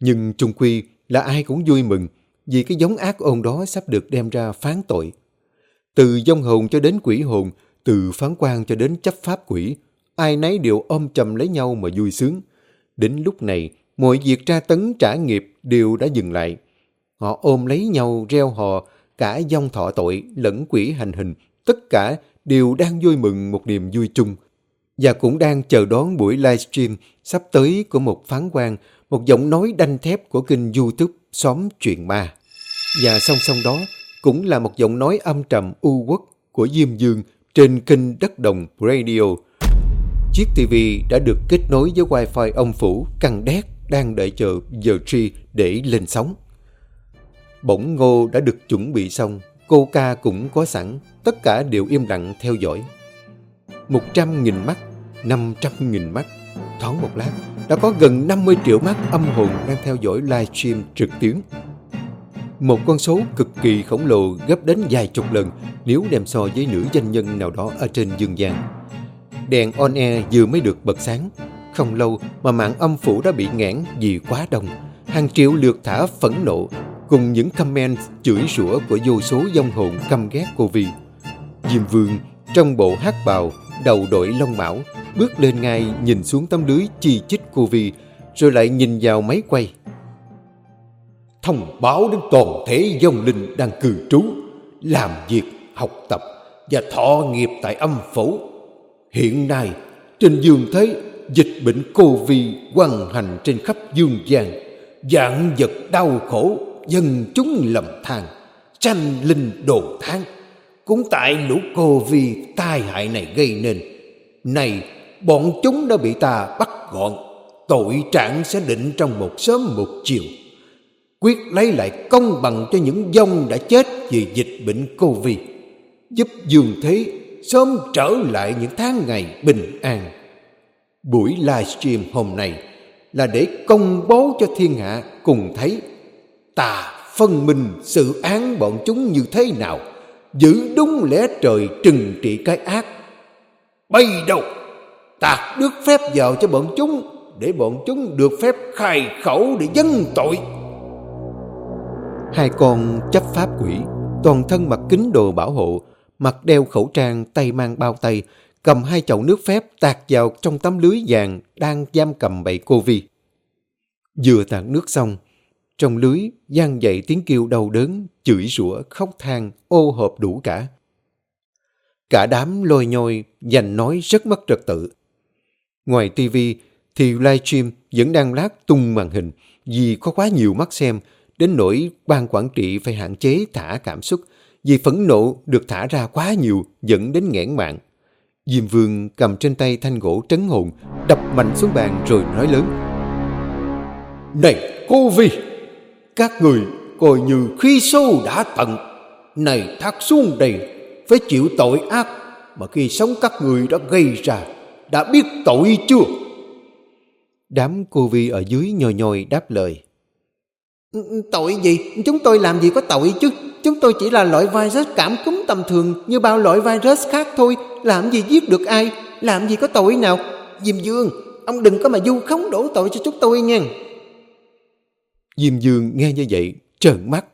Nhưng trung quy là ai cũng vui mừng vì cái giống ác ôn đó sắp được đem ra phán tội. Từ dông hồn cho đến quỷ hồn, từ phán quan cho đến chấp pháp quỷ, ai nấy đều ôm chầm lấy nhau mà vui sướng. Đến lúc này, mọi việc tra tấn trả nghiệp đều đã dừng lại. Họ ôm lấy nhau reo hò, cả dông thọ tội lẫn quỷ hành hình, tất cả đều đang vui mừng một niềm vui chung. Và cũng đang chờ đón buổi livestream sắp tới của một phán quan, một giọng nói đanh thép của kênh youtube Xóm Chuyện Ma. Và song song đó cũng là một giọng nói âm trầm u quốc của Diêm Dương trên kênh Đất Đồng Radio. Chiếc TV đã được kết nối với Wi-Fi ông Phủ căng đét đang đợi chờ giờ tri để lên sóng. Bỗng ngô đã được chuẩn bị xong, cô ca cũng có sẵn, tất cả đều im lặng theo dõi. Một trăm nghìn mắt, năm trăm nghìn mắt, thoáng một lát, đã có gần 50 triệu mắt âm hồn đang theo dõi livestream trực tuyến. Một con số cực kỳ khổng lồ gấp đến vài chục lần nếu đem so với nữ doanh nhân nào đó ở trên dương gian. Đèn on air vừa mới được bật sáng. Không lâu mà mạng âm phủ đã bị ngãn vì quá đông. Hàng triệu lượt thả phẫn nộ cùng những comment chửi rủa của vô số dông hồn căm ghét cô Vi. Diêm Vương trong bộ hát bào, đầu đội lông mão, bước lên ngay nhìn xuống tấm lưới chi chích cô Vi, rồi lại nhìn vào máy quay. Thông báo đến toàn thể dông linh đang cư trú, làm việc, học tập và thọ nghiệp tại âm phủ. Hiện nay, trên dương thế, dịch bệnh Covid quăng hành trên khắp dương gian, dạng vật đau khổ dân chúng lầm than, tranh linh đồ tháng. Cũng tại lũ COVID tai hại này gây nên. Này, bọn chúng đã bị ta bắt gọn, tội trạng sẽ định trong một sớm một chiều. Quyết lấy lại công bằng cho những dông đã chết vì dịch bệnh Covid, giúp dương thế sớm trở lại những tháng ngày bình an. Buổi livestream hôm nay là để công bố cho thiên hạ cùng thấy ta phân minh sự án bọn chúng như thế nào, giữ đúng lẽ trời trừng trị cái ác bây đâu ta được phép vào cho bọn chúng, để bọn chúng được phép khai khẩu để dâng tội hai con chấp pháp quỷ toàn thân mặc kính đồ bảo hộ mặt đeo khẩu trang tay mang bao tay cầm hai chậu nước phép tạt vào trong tấm lưới vàng đang giam cầm bầy cô vi vừa tạt nước xong trong lưới gian dậy tiếng kêu đau đớn, chửi rủa, khóc than, ô hộp đủ cả. Cả đám lôi nhôi, dành nói rất mất trật tự. Ngoài tivi thì livestream vẫn đang lát tung màn hình vì có quá nhiều mắt xem, đến nỗi ban quản trị phải hạn chế thả cảm xúc vì phẫn nộ được thả ra quá nhiều dẫn đến nghẽn mạng. Diêm Vương cầm trên tay thanh gỗ trấn hồn, đập mạnh xuống bàn rồi nói lớn. Này cô Vi! Các người coi như khi sâu đã tận Này thác xuống đây Phải chịu tội ác Mà khi sống các người đã gây ra Đã biết tội chưa Đám cô vi ở dưới nhồi nhồi đáp lời Tội gì? Chúng tôi làm gì có tội chứ Chúng tôi chỉ là loại virus cảm cúm tầm thường Như bao loại virus khác thôi Làm gì giết được ai Làm gì có tội nào Diêm Dương Ông đừng có mà du khống đổ tội cho chúng tôi nha Diêm Dương nghe như vậy, trợn mắt.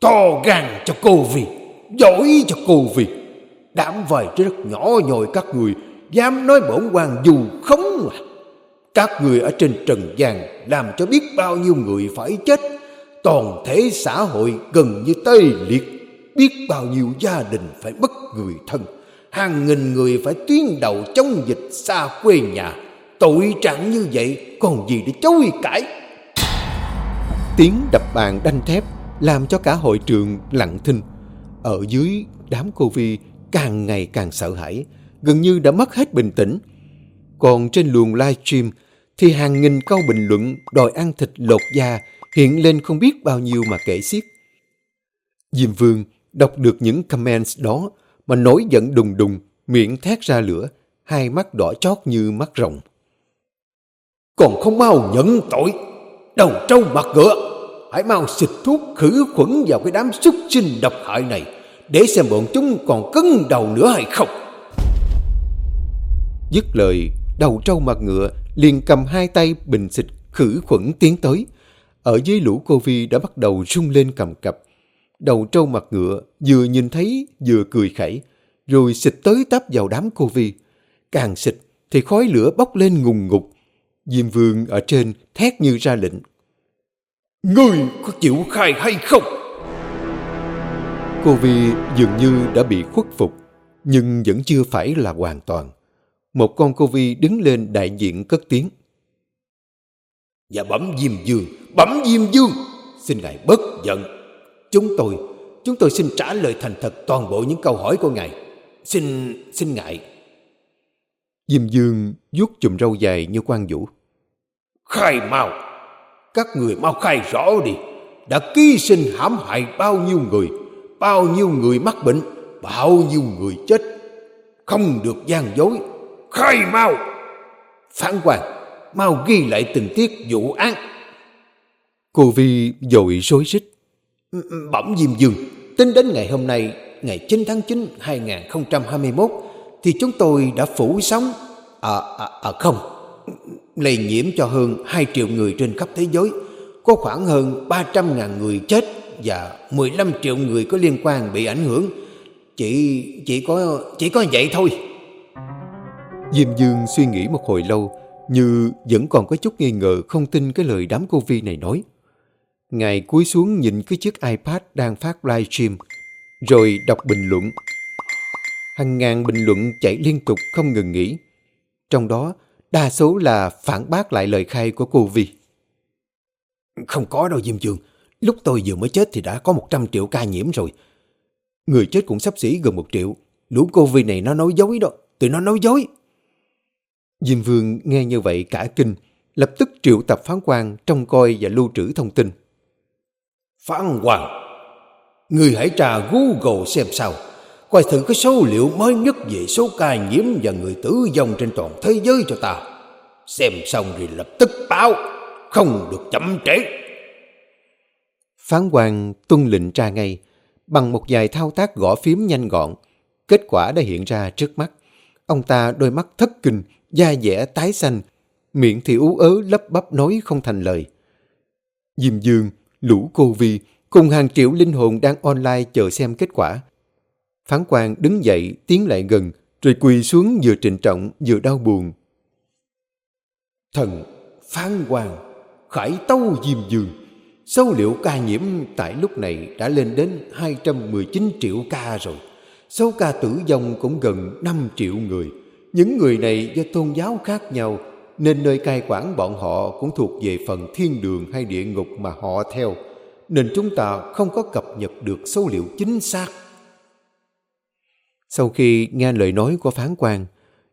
To gan cho cô vì, giỏi cho cô vì. Đám vài rất nhỏ nhồi các người, dám nói bổn quan dù khống mà. Các người ở trên trần gian làm cho biết bao nhiêu người phải chết. Toàn thể xã hội gần như tê liệt. Biết bao nhiêu gia đình phải mất người thân. Hàng nghìn người phải tuyến đầu chống dịch xa quê nhà. Tội trạng như vậy còn gì để chối cãi. Tiếng đập bàn đanh thép làm cho cả hội trường lặng thinh. Ở dưới, đám cô Vi càng ngày càng sợ hãi, gần như đã mất hết bình tĩnh. Còn trên luồng livestream thì hàng nghìn câu bình luận đòi ăn thịt lột da hiện lên không biết bao nhiêu mà kể xiết. Diêm Vương đọc được những comments đó mà nổi giận đùng đùng, miệng thét ra lửa, hai mắt đỏ chót như mắt rồng. Còn không mau nhận tội, đầu trâu mặt ngựa hãy mau xịt thuốc khử khuẩn vào cái đám súc sinh độc hại này để xem bọn chúng còn cứng đầu nữa hay không. Dứt lời, đầu trâu mặt ngựa liền cầm hai tay bình xịt khử khuẩn tiến tới. Ở dưới lũ cô vi đã bắt đầu rung lên cầm cập. Đầu trâu mặt ngựa vừa nhìn thấy vừa cười khẩy, rồi xịt tới tấp vào đám cô vi. Càng xịt thì khói lửa bốc lên ngùng ngục. Diêm vương ở trên thét như ra lệnh. Ngươi có chịu khai hay không? Cô Vi dường như đã bị khuất phục, nhưng vẫn chưa phải là hoàn toàn. Một con cô Vi đứng lên đại diện cất tiếng. Và bẩm Diêm Dương, bẩm Diêm Dương, xin ngài bất giận. Chúng tôi, chúng tôi xin trả lời thành thật toàn bộ những câu hỏi của ngài. Xin, xin ngài. Diêm Dương vuốt chùm râu dài như quan vũ. Khai mau, các người mau khai rõ đi. Đã ký sinh hãm hại bao nhiêu người, bao nhiêu người mắc bệnh, bao nhiêu người chết. Không được gian dối, khai mau. Phán quan, mau ghi lại tình tiết vụ án. Cô Vi dội rối rít. Bẩm Diêm Dương, tính đến ngày hôm nay, ngày 9 tháng 9 2021, thì chúng tôi đã phủ sống, à, à, à không, lây nhiễm cho hơn 2 triệu người trên khắp thế giới, có khoảng hơn 300.000 người chết và 15 triệu người có liên quan bị ảnh hưởng. Chỉ chỉ có chỉ có vậy thôi. Diêm Dương suy nghĩ một hồi lâu, như vẫn còn có chút nghi ngờ không tin cái lời đám cô Vi này nói. Ngài cúi xuống nhìn cái chiếc iPad đang phát livestream, rồi đọc bình luận. Hàng ngàn bình luận chạy liên tục không ngừng nghỉ. Trong đó, đa số là phản bác lại lời khai của cô Vi. Không có đâu Diêm trường, Lúc tôi vừa mới chết thì đã có 100 triệu ca nhiễm rồi. Người chết cũng sắp xỉ gần một triệu. Lũ cô Vi này nó nói dối đó. Tụi nó nói dối. Diêm Vương nghe như vậy cả kinh, lập tức triệu tập phán quan trông coi và lưu trữ thông tin. Phán quan, người hãy tra Google xem sao, coi thử cái số liệu mới nhất về số ca nhiễm và người tử vong trên toàn thế giới cho ta. Xem xong thì lập tức báo, không được chậm trễ. Phán quan tuân lệnh tra ngay, bằng một vài thao tác gõ phím nhanh gọn, kết quả đã hiện ra trước mắt. Ông ta đôi mắt thất kinh, da dẻ tái xanh, miệng thì ú ớ lấp bắp nói không thành lời. Diêm Dương, lũ cô vi, cùng hàng triệu linh hồn đang online chờ xem kết quả. Phán quan đứng dậy, tiến lại gần, rồi quỳ xuống vừa trịnh trọng vừa đau buồn. Thần, phán quan, khải tâu Diêm Dương, số liệu ca nhiễm tại lúc này đã lên đến 219 triệu ca rồi. Số ca tử vong cũng gần 5 triệu người. Những người này do tôn giáo khác nhau nên nơi cai quản bọn họ cũng thuộc về phần thiên đường hay địa ngục mà họ theo. Nên chúng ta không có cập nhật được số liệu chính xác. Sau khi nghe lời nói của phán quan,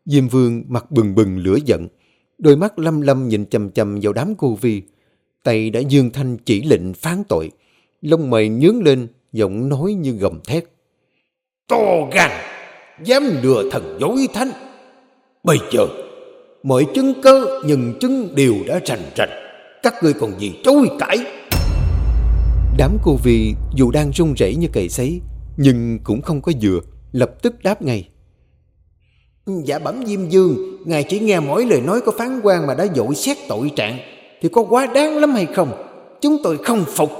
Diêm Vương mặt bừng bừng lửa giận, đôi mắt lâm lâm nhìn chầm chầm vào đám cô vi. Tay đã dương thanh chỉ lệnh phán tội, lông mày nhướng lên, giọng nói như gầm thét. To gan, dám lừa thần dối thánh. Bây giờ, mọi chứng cơ nhân chứng đều đã rành rành. Các ngươi còn gì trôi cãi. Đám cô vi dù đang run rẩy như cầy sấy, nhưng cũng không có dừa, lập tức đáp ngay. Dạ bẩm Diêm Dương, Ngài chỉ nghe mỗi lời nói của phán quan mà đã dội xét tội trạng, thì có quá đáng lắm hay không? Chúng tôi không phục.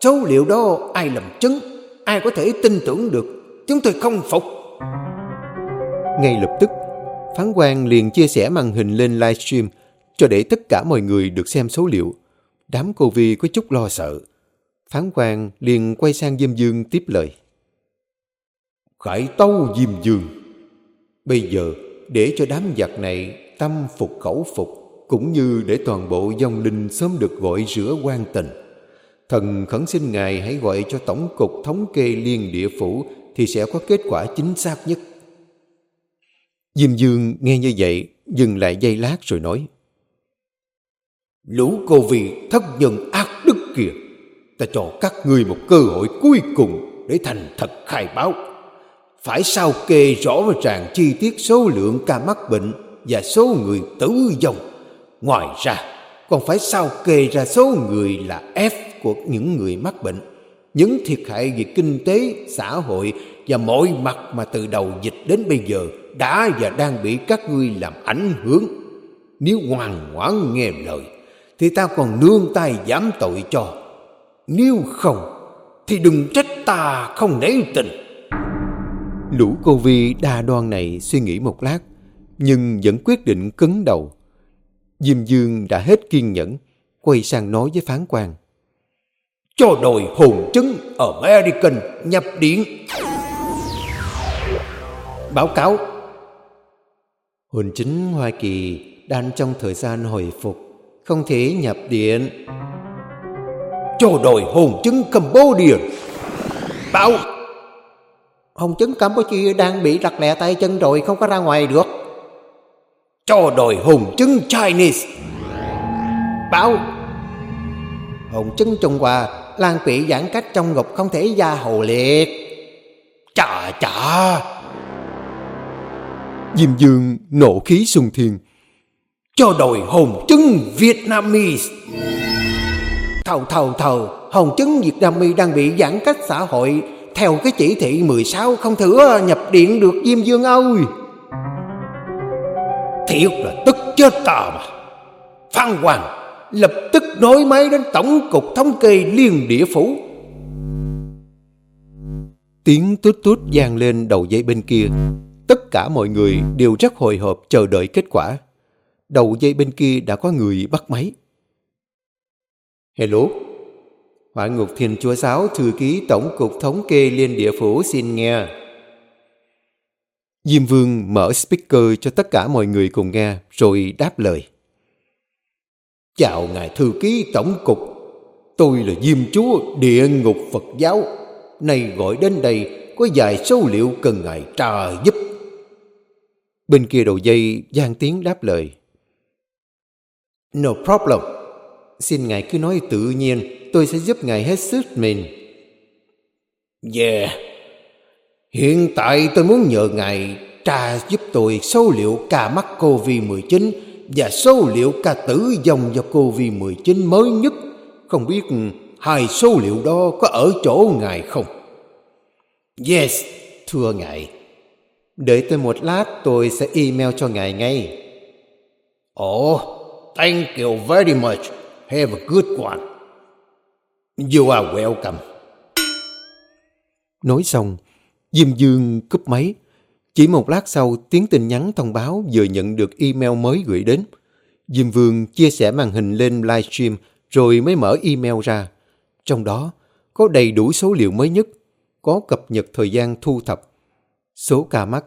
Số liệu đó ai làm chứng, ai có thể tin tưởng được. Chúng tôi không phục. Ngay lập tức, phán quan liền chia sẻ màn hình lên livestream cho để tất cả mọi người được xem số liệu. Đám cô Vi có chút lo sợ. Phán quan liền quay sang Diêm Dương tiếp lời. Khải tâu Diêm Dương. Bây giờ, để cho đám giặc này tâm phục khẩu phục, cũng như để toàn bộ dòng linh sớm được gọi rửa quan tình. Thần khẩn xin Ngài hãy gọi cho Tổng cục Thống kê Liên Địa Phủ thì sẽ có kết quả chính xác nhất. Diêm Dương nghe như vậy, dừng lại giây lát rồi nói. Lũ cô vì thất nhân ác đức kìa, ta cho các ngươi một cơ hội cuối cùng để thành thật khai báo. Phải sao kê rõ ràng chi tiết số lượng ca mắc bệnh và số người tử vong. Ngoài ra, còn phải sao kê ra số người là F của những người mắc bệnh những thiệt hại về kinh tế, xã hội và mọi mặt mà từ đầu dịch đến bây giờ đã và đang bị các ngươi làm ảnh hưởng. Nếu ngoan ngoãn nghe lời, thì ta còn nương tay giảm tội cho. Nếu không, thì đừng trách ta không nể tình. Lũ cô vi đa đoan này suy nghĩ một lát, nhưng vẫn quyết định cứng đầu. Diêm Dương đã hết kiên nhẫn, quay sang nói với phán quan. Cho đòi hồn chứng American nhập điện. Báo cáo. Hồn chính Hoa Kỳ đang trong thời gian hồi phục, không thể nhập điện. Cho đòi hồn chứng Cambodia. Báo. Hồng chứng Campuchia đang bị lặt lẹ tay chân rồi không có ra ngoài được. Cho đòi hồn chứng Chinese. Báo. Hồng chứng Trung Hoa Lan bị giãn cách trong ngục không thể ra hồ liệt. Chà chà. Diêm Dương nộ khí sung thiên. Cho đòi hồn chứng Vietnamese. Thầu thầu thầu, Việt Nam My đang bị giãn cách xã hội theo cái chỉ thị 16 không thử nhập điện được Diêm Dương ơi. Thiệt là tức chết ta mà. Phan Hoàng lập tức nối máy đến Tổng cục Thống kê Liên Địa Phủ. Tiếng tút tút vang lên đầu dây bên kia. Tất cả mọi người đều rất hồi hộp chờ đợi kết quả. Đầu dây bên kia đã có người bắt máy. Hello, Hỏa ngục thiền chúa giáo thư ký Tổng cục Thống kê Liên địa phủ xin nghe. Diêm Vương mở speaker cho tất cả mọi người cùng nghe rồi đáp lời. Chào Ngài Thư ký Tổng cục, tôi là Diêm Chúa Địa ngục Phật giáo. Này gọi đến đây có vài số liệu cần Ngài trà giúp. Bên kia đầu dây gian tiếng đáp lời. No problem. Xin Ngài cứ nói tự nhiên, tôi sẽ giúp Ngài hết sức mình. Yeah. Hiện tại tôi muốn nhờ Ngài tra giúp tôi số liệu ca mắc COVID-19 và số liệu ca tử dòng do COVID-19 mới nhất. Không biết hai số liệu đó có ở chỗ Ngài không? Yes, thưa Ngài. Đợi tôi một lát tôi sẽ email cho Ngài ngay. Oh, thank you very much. Have a good one. You are welcome. Nói xong, Diêm Dương cúp máy. Chỉ một lát sau, tiếng tin nhắn thông báo vừa nhận được email mới gửi đến. Diêm Vương chia sẻ màn hình lên livestream rồi mới mở email ra. Trong đó có đầy đủ số liệu mới nhất, có cập nhật thời gian thu thập. Số ca mắc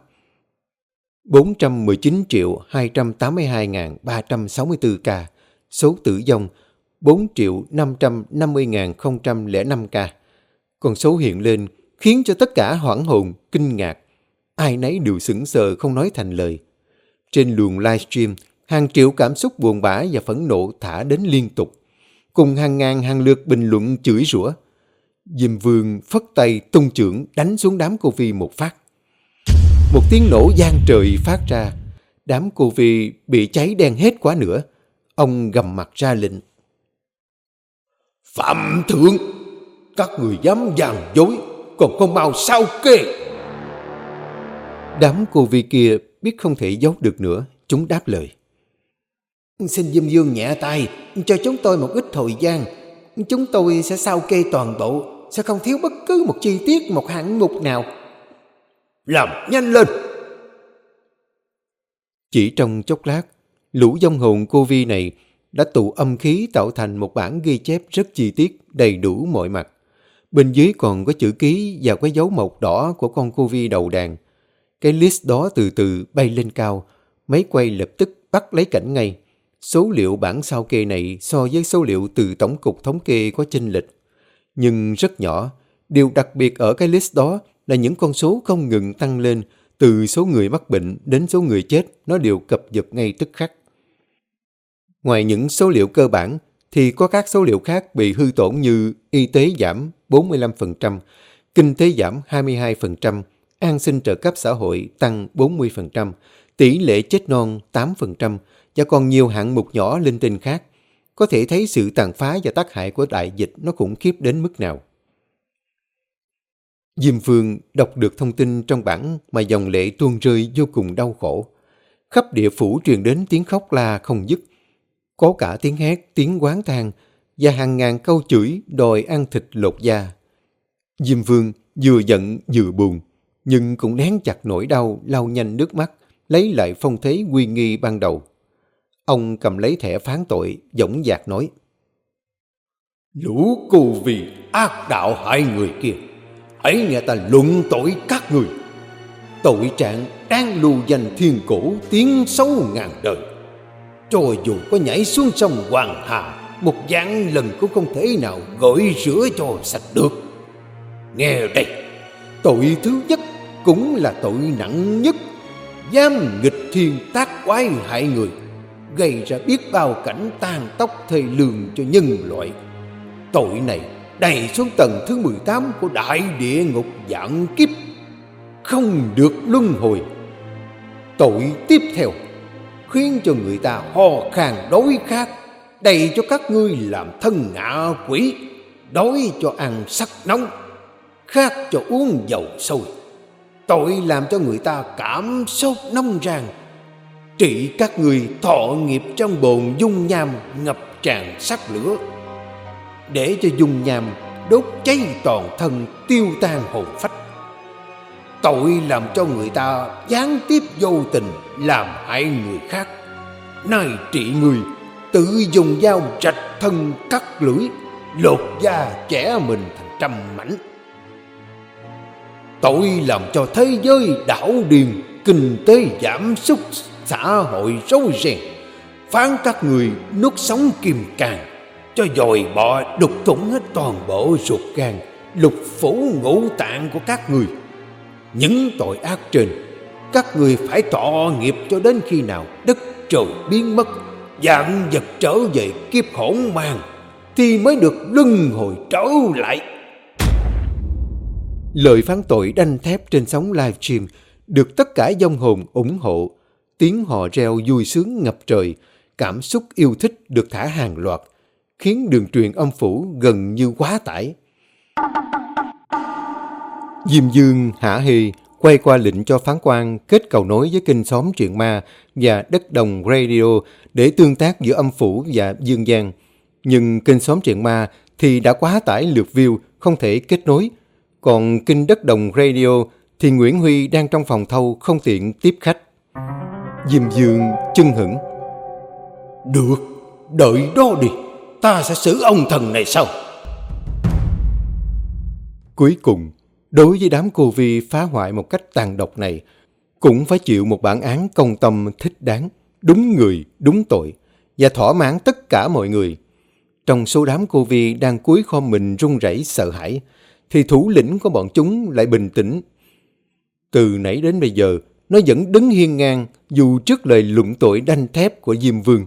419 triệu 282.364 ca, số tử vong 4 triệu 550.005 ca. Con số hiện lên khiến cho tất cả hoảng hồn, kinh ngạc. Ai nấy đều sững sờ không nói thành lời. Trên luồng livestream, hàng triệu cảm xúc buồn bã và phẫn nộ thả đến liên tục. Cùng hàng ngàn hàng lượt bình luận chửi rủa. Diêm vương phất tay tung trưởng đánh xuống đám cô Vi một phát. Một tiếng nổ gian trời phát ra. Đám cô Vi bị cháy đen hết quá nữa. Ông gầm mặt ra lệnh. Phạm thượng, các người dám giàn dối, còn không mau sao kê. Đám cô vi kia biết không thể giấu được nữa, chúng đáp lời. Xin Diêm Dương nhẹ tay, cho chúng tôi một ít thời gian. Chúng tôi sẽ sao kê toàn bộ, sẽ không thiếu bất cứ một chi tiết, một hạng mục nào. Làm nhanh lên! Chỉ trong chốc lát, lũ dông hồn cô vi này đã tụ âm khí tạo thành một bản ghi chép rất chi tiết, đầy đủ mọi mặt. Bên dưới còn có chữ ký và có dấu mộc đỏ của con cô vi đầu đàn. Cái list đó từ từ bay lên cao, máy quay lập tức bắt lấy cảnh ngay. Số liệu bản sao kê này so với số liệu từ Tổng cục Thống kê có chênh lệch. Nhưng rất nhỏ, điều đặc biệt ở cái list đó là những con số không ngừng tăng lên, từ số người mắc bệnh đến số người chết, nó đều cập nhật ngay tức khắc. Ngoài những số liệu cơ bản, thì có các số liệu khác bị hư tổn như y tế giảm 45%, kinh tế giảm 22%, an sinh trợ cấp xã hội tăng 40%, tỷ lệ chết non 8% và còn nhiều hạng mục nhỏ linh tinh khác. Có thể thấy sự tàn phá và tác hại của đại dịch nó khủng khiếp đến mức nào. Diêm Vương đọc được thông tin trong bản mà dòng lệ tuôn rơi vô cùng đau khổ. Khắp địa phủ truyền đến tiếng khóc la không dứt. Có cả tiếng hét, tiếng quán than và hàng ngàn câu chửi đòi ăn thịt lột da. Diêm Vương vừa giận vừa buồn, nhưng cũng nén chặt nỗi đau lau nhanh nước mắt, lấy lại phong thế uy nghi ban đầu. Ông cầm lấy thẻ phán tội, dõng dạc nói. Lũ cù vì ác đạo hại người kia, ấy nghe ta luận tội các người. Tội trạng đang lưu danh thiên cổ tiếng xấu ngàn đời. Cho dù có nhảy xuống sông Hoàng Hà, một dạng lần cũng không thể nào gội rửa cho sạch được. Nghe đây, tội thứ nhất cũng là tội nặng nhất, dám nghịch thiên tác quái hại người, gây ra biết bao cảnh tàn tóc thê lương cho nhân loại. Tội này đầy xuống tầng thứ 18 của đại địa ngục dạng kiếp, không được luân hồi. Tội tiếp theo khiến cho người ta ho khan đối khác, đầy cho các ngươi làm thân ngạ quỷ, đói cho ăn sắc nóng, khát cho uống dầu sôi. Tội làm cho người ta cảm xúc nông ràng, trị các người thọ nghiệp trong bồn dung nham ngập tràn sắc lửa. Để cho dung nham đốt cháy toàn thân tiêu tan hồn phách. Tội làm cho người ta gián tiếp vô tình làm hại người khác. Nay trị người tự dùng dao rạch thân cắt lưỡi lột da trẻ mình thành trăm mảnh tội làm cho thế giới đảo điền, kinh tế giảm sút, xã hội rối ren phán các người nuốt sống kìm càng cho dòi bọ đục thủng hết toàn bộ ruột gan, lục phủ ngũ tạng của các người. Những tội ác trên, các người phải tọ nghiệp cho đến khi nào đất trời biến mất, dạng vật trở về kiếp hỗn mang thì mới được luân hồi trở lại. Lời phán tội đanh thép trên sóng livestream được tất cả dòng hồn ủng hộ. Tiếng họ reo vui sướng ngập trời, cảm xúc yêu thích được thả hàng loạt, khiến đường truyền âm phủ gần như quá tải. Diêm Dương hả hê quay qua lệnh cho phán quan kết cầu nối với kênh xóm truyện ma và đất đồng radio để tương tác giữa âm phủ và dương gian. Nhưng kênh xóm truyện ma thì đã quá tải lượt view, không thể kết nối. Còn kênh đất đồng radio thì Nguyễn Huy đang trong phòng thâu không tiện tiếp khách. Diêm Dương chân hững. Được, đợi đó đi, ta sẽ xử ông thần này sau. Cuối cùng, đối với đám cô vi phá hoại một cách tàn độc này, cũng phải chịu một bản án công tâm thích đáng, đúng người, đúng tội, và thỏa mãn tất cả mọi người. Trong số đám cô vi đang cúi khom mình run rẩy sợ hãi, thì thủ lĩnh của bọn chúng lại bình tĩnh. Từ nãy đến bây giờ, nó vẫn đứng hiên ngang dù trước lời luận tội đanh thép của Diêm Vương.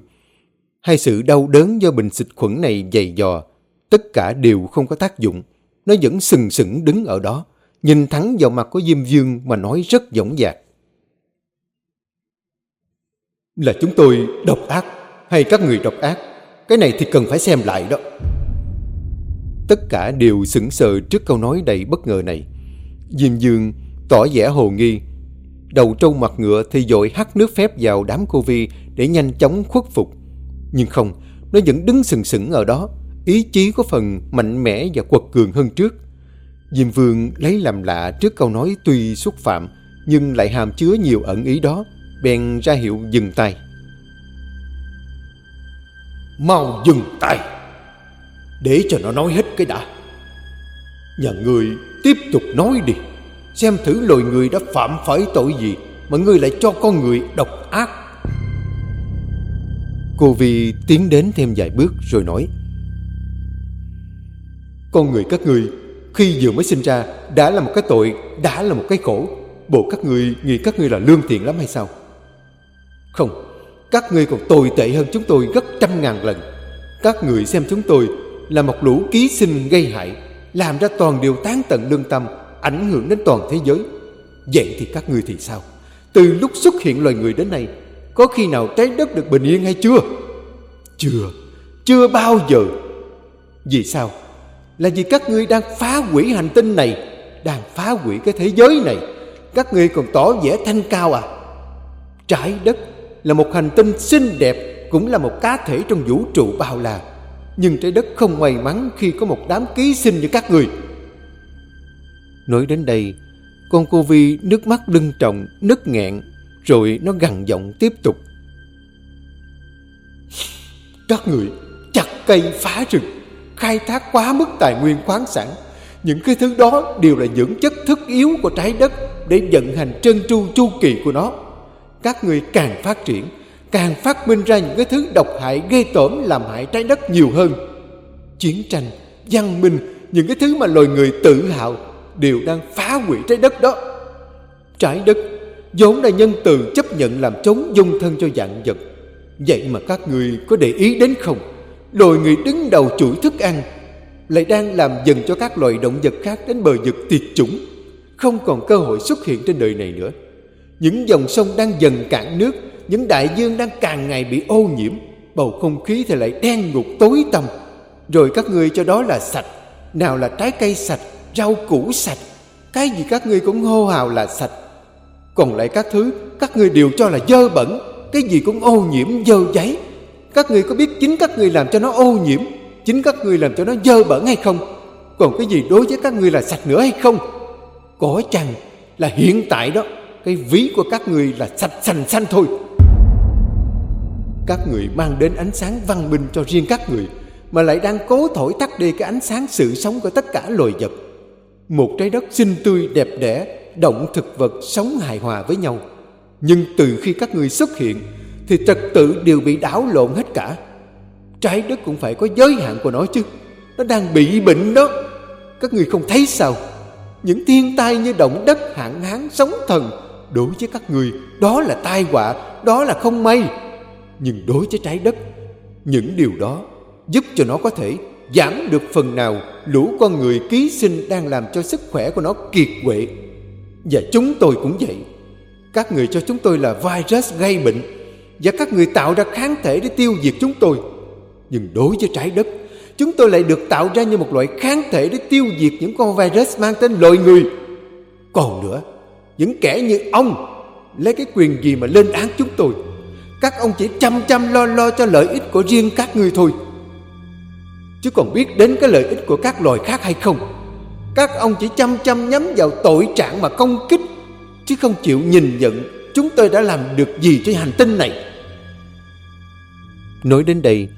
hay sự đau đớn do bình xịt khuẩn này dày dò, tất cả đều không có tác dụng. Nó vẫn sừng sững đứng ở đó, nhìn thẳng vào mặt của Diêm Vương mà nói rất dõng dạc. Là chúng tôi độc ác hay các người độc ác? Cái này thì cần phải xem lại đó. Tất cả đều sững sờ trước câu nói đầy bất ngờ này. Diêm Dương tỏ vẻ hồ nghi. Đầu trâu mặt ngựa thì dội hắt nước phép vào đám cô vi để nhanh chóng khuất phục. Nhưng không, nó vẫn đứng sừng sững ở đó. Ý chí có phần mạnh mẽ và quật cường hơn trước. Diêm Vương lấy làm lạ trước câu nói tuy xúc phạm nhưng lại hàm chứa nhiều ẩn ý đó, bèn ra hiệu dừng tay. Mau dừng tay, để cho nó nói hết cái đã. Nhà người tiếp tục nói đi, xem thử loài người đã phạm phải tội gì mà ngươi lại cho con người độc ác. Cô Vi tiến đến thêm vài bước rồi nói Con người các ngươi khi vừa mới sinh ra đã là một cái tội, đã là một cái khổ. Bộ các ngươi nghĩ các ngươi là lương thiện lắm hay sao? Không, các ngươi còn tồi tệ hơn chúng tôi gấp trăm ngàn lần. Các người xem chúng tôi là một lũ ký sinh gây hại, làm ra toàn điều tán tận lương tâm, ảnh hưởng đến toàn thế giới. Vậy thì các ngươi thì sao? Từ lúc xuất hiện loài người đến nay, có khi nào trái đất được bình yên hay chưa? Chưa, chưa bao giờ. Vì sao? Là vì các ngươi đang phá hủy hành tinh này, đang phá hủy cái thế giới này. Các ngươi còn tỏ vẻ thanh cao à? Trái đất là một hành tinh xinh đẹp, cũng là một cá thể trong vũ trụ bao la. Nhưng trái đất không may mắn khi có một đám ký sinh như các người. Nói đến đây, con cô Vi nước mắt lưng trọng, nứt nghẹn, rồi nó gằn giọng tiếp tục. Các người chặt cây phá rừng, khai thác quá mức tài nguyên khoáng sản. Những cái thứ đó đều là dưỡng chất thức yếu của trái đất để vận hành trân tru chu kỳ của nó. Các người càng phát triển, càng phát minh ra những cái thứ độc hại gây tổn, làm hại trái đất nhiều hơn. Chiến tranh, văn minh, những cái thứ mà loài người tự hào đều đang phá hủy trái đất đó. Trái đất vốn là nhân từ chấp nhận làm chống dung thân cho dạng vật. Vậy mà các người có để ý đến không? Loài người đứng đầu chuỗi thức ăn lại đang làm dần cho các loài động vật khác đến bờ vực tuyệt chủng, không còn cơ hội xuất hiện trên đời này nữa. Những dòng sông đang dần cạn nước, những đại dương đang càng ngày bị ô nhiễm, bầu không khí thì lại đen ngục tối tăm. Rồi các ngươi cho đó là sạch, nào là trái cây sạch, rau củ sạch, cái gì các ngươi cũng hô hào là sạch. Còn lại các thứ các ngươi đều cho là dơ bẩn, cái gì cũng ô nhiễm dơ giấy. Các ngươi có biết chính các ngươi làm cho nó ô nhiễm, chính các ngươi làm cho nó dơ bẩn hay không? Còn cái gì đối với các ngươi là sạch nữa hay không? Có chăng là hiện tại đó, cái ví của các người là sạch sành xanh thôi. Các người mang đến ánh sáng văn minh cho riêng các người mà lại đang cố thổi tắt đi cái ánh sáng sự sống của tất cả loài vật. Một trái đất xinh tươi đẹp đẽ, động thực vật sống hài hòa với nhau. Nhưng từ khi các người xuất hiện thì trật tự đều bị đảo lộn hết cả. Trái đất cũng phải có giới hạn của nó chứ. Nó đang bị bệnh đó. Các người không thấy sao? Những thiên tai như động đất, hạn hán, sóng thần đối với các người đó là tai họa, đó là không may. Nhưng đối với trái đất, những điều đó giúp cho nó có thể giảm được phần nào lũ con người ký sinh đang làm cho sức khỏe của nó kiệt quệ. Và chúng tôi cũng vậy. Các người cho chúng tôi là virus gây bệnh và các người tạo ra kháng thể để tiêu diệt chúng tôi. Nhưng đối với trái đất, chúng tôi lại được tạo ra như một loại kháng thể để tiêu diệt những con virus mang tên loài người. Còn nữa, những kẻ như ông lấy cái quyền gì mà lên án chúng tôi? Các ông chỉ chăm chăm lo lo cho lợi ích của riêng các người thôi chứ còn biết đến cái lợi ích của các loài khác hay không. Các ông chỉ chăm chăm nhắm vào tội trạng mà công kích, chứ không chịu nhìn nhận chúng tôi đã làm được gì trên hành tinh này. Nói đến đây,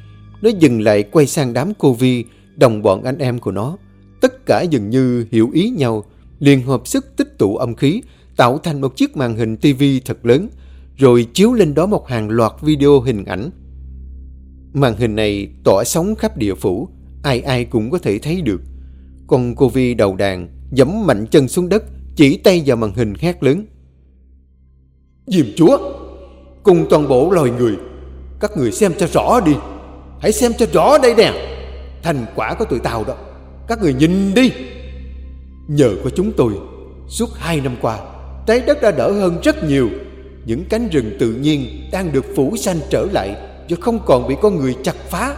nó dừng lại quay sang đám cô Vi, đồng bọn anh em của nó. Tất cả dường như hiểu ý nhau, liền hợp sức tích tụ âm khí, tạo thành một chiếc màn hình tivi thật lớn, rồi chiếu lên đó một hàng loạt video hình ảnh. Màn hình này tỏa sóng khắp địa phủ, ai ai cũng có thể thấy được. còn cô Vi đầu đàn, giẫm mạnh chân xuống đất, chỉ tay vào màn hình hét lớn. Diêm chúa, cùng toàn bộ loài người, các người xem cho rõ đi. Hãy xem cho rõ đây nè, thành quả của tụi tao đó. Các người nhìn đi. Nhờ có chúng tôi, suốt hai năm qua, trái đất đã đỡ hơn rất nhiều. Những cánh rừng tự nhiên đang được phủ xanh trở lại và không còn bị con người chặt phá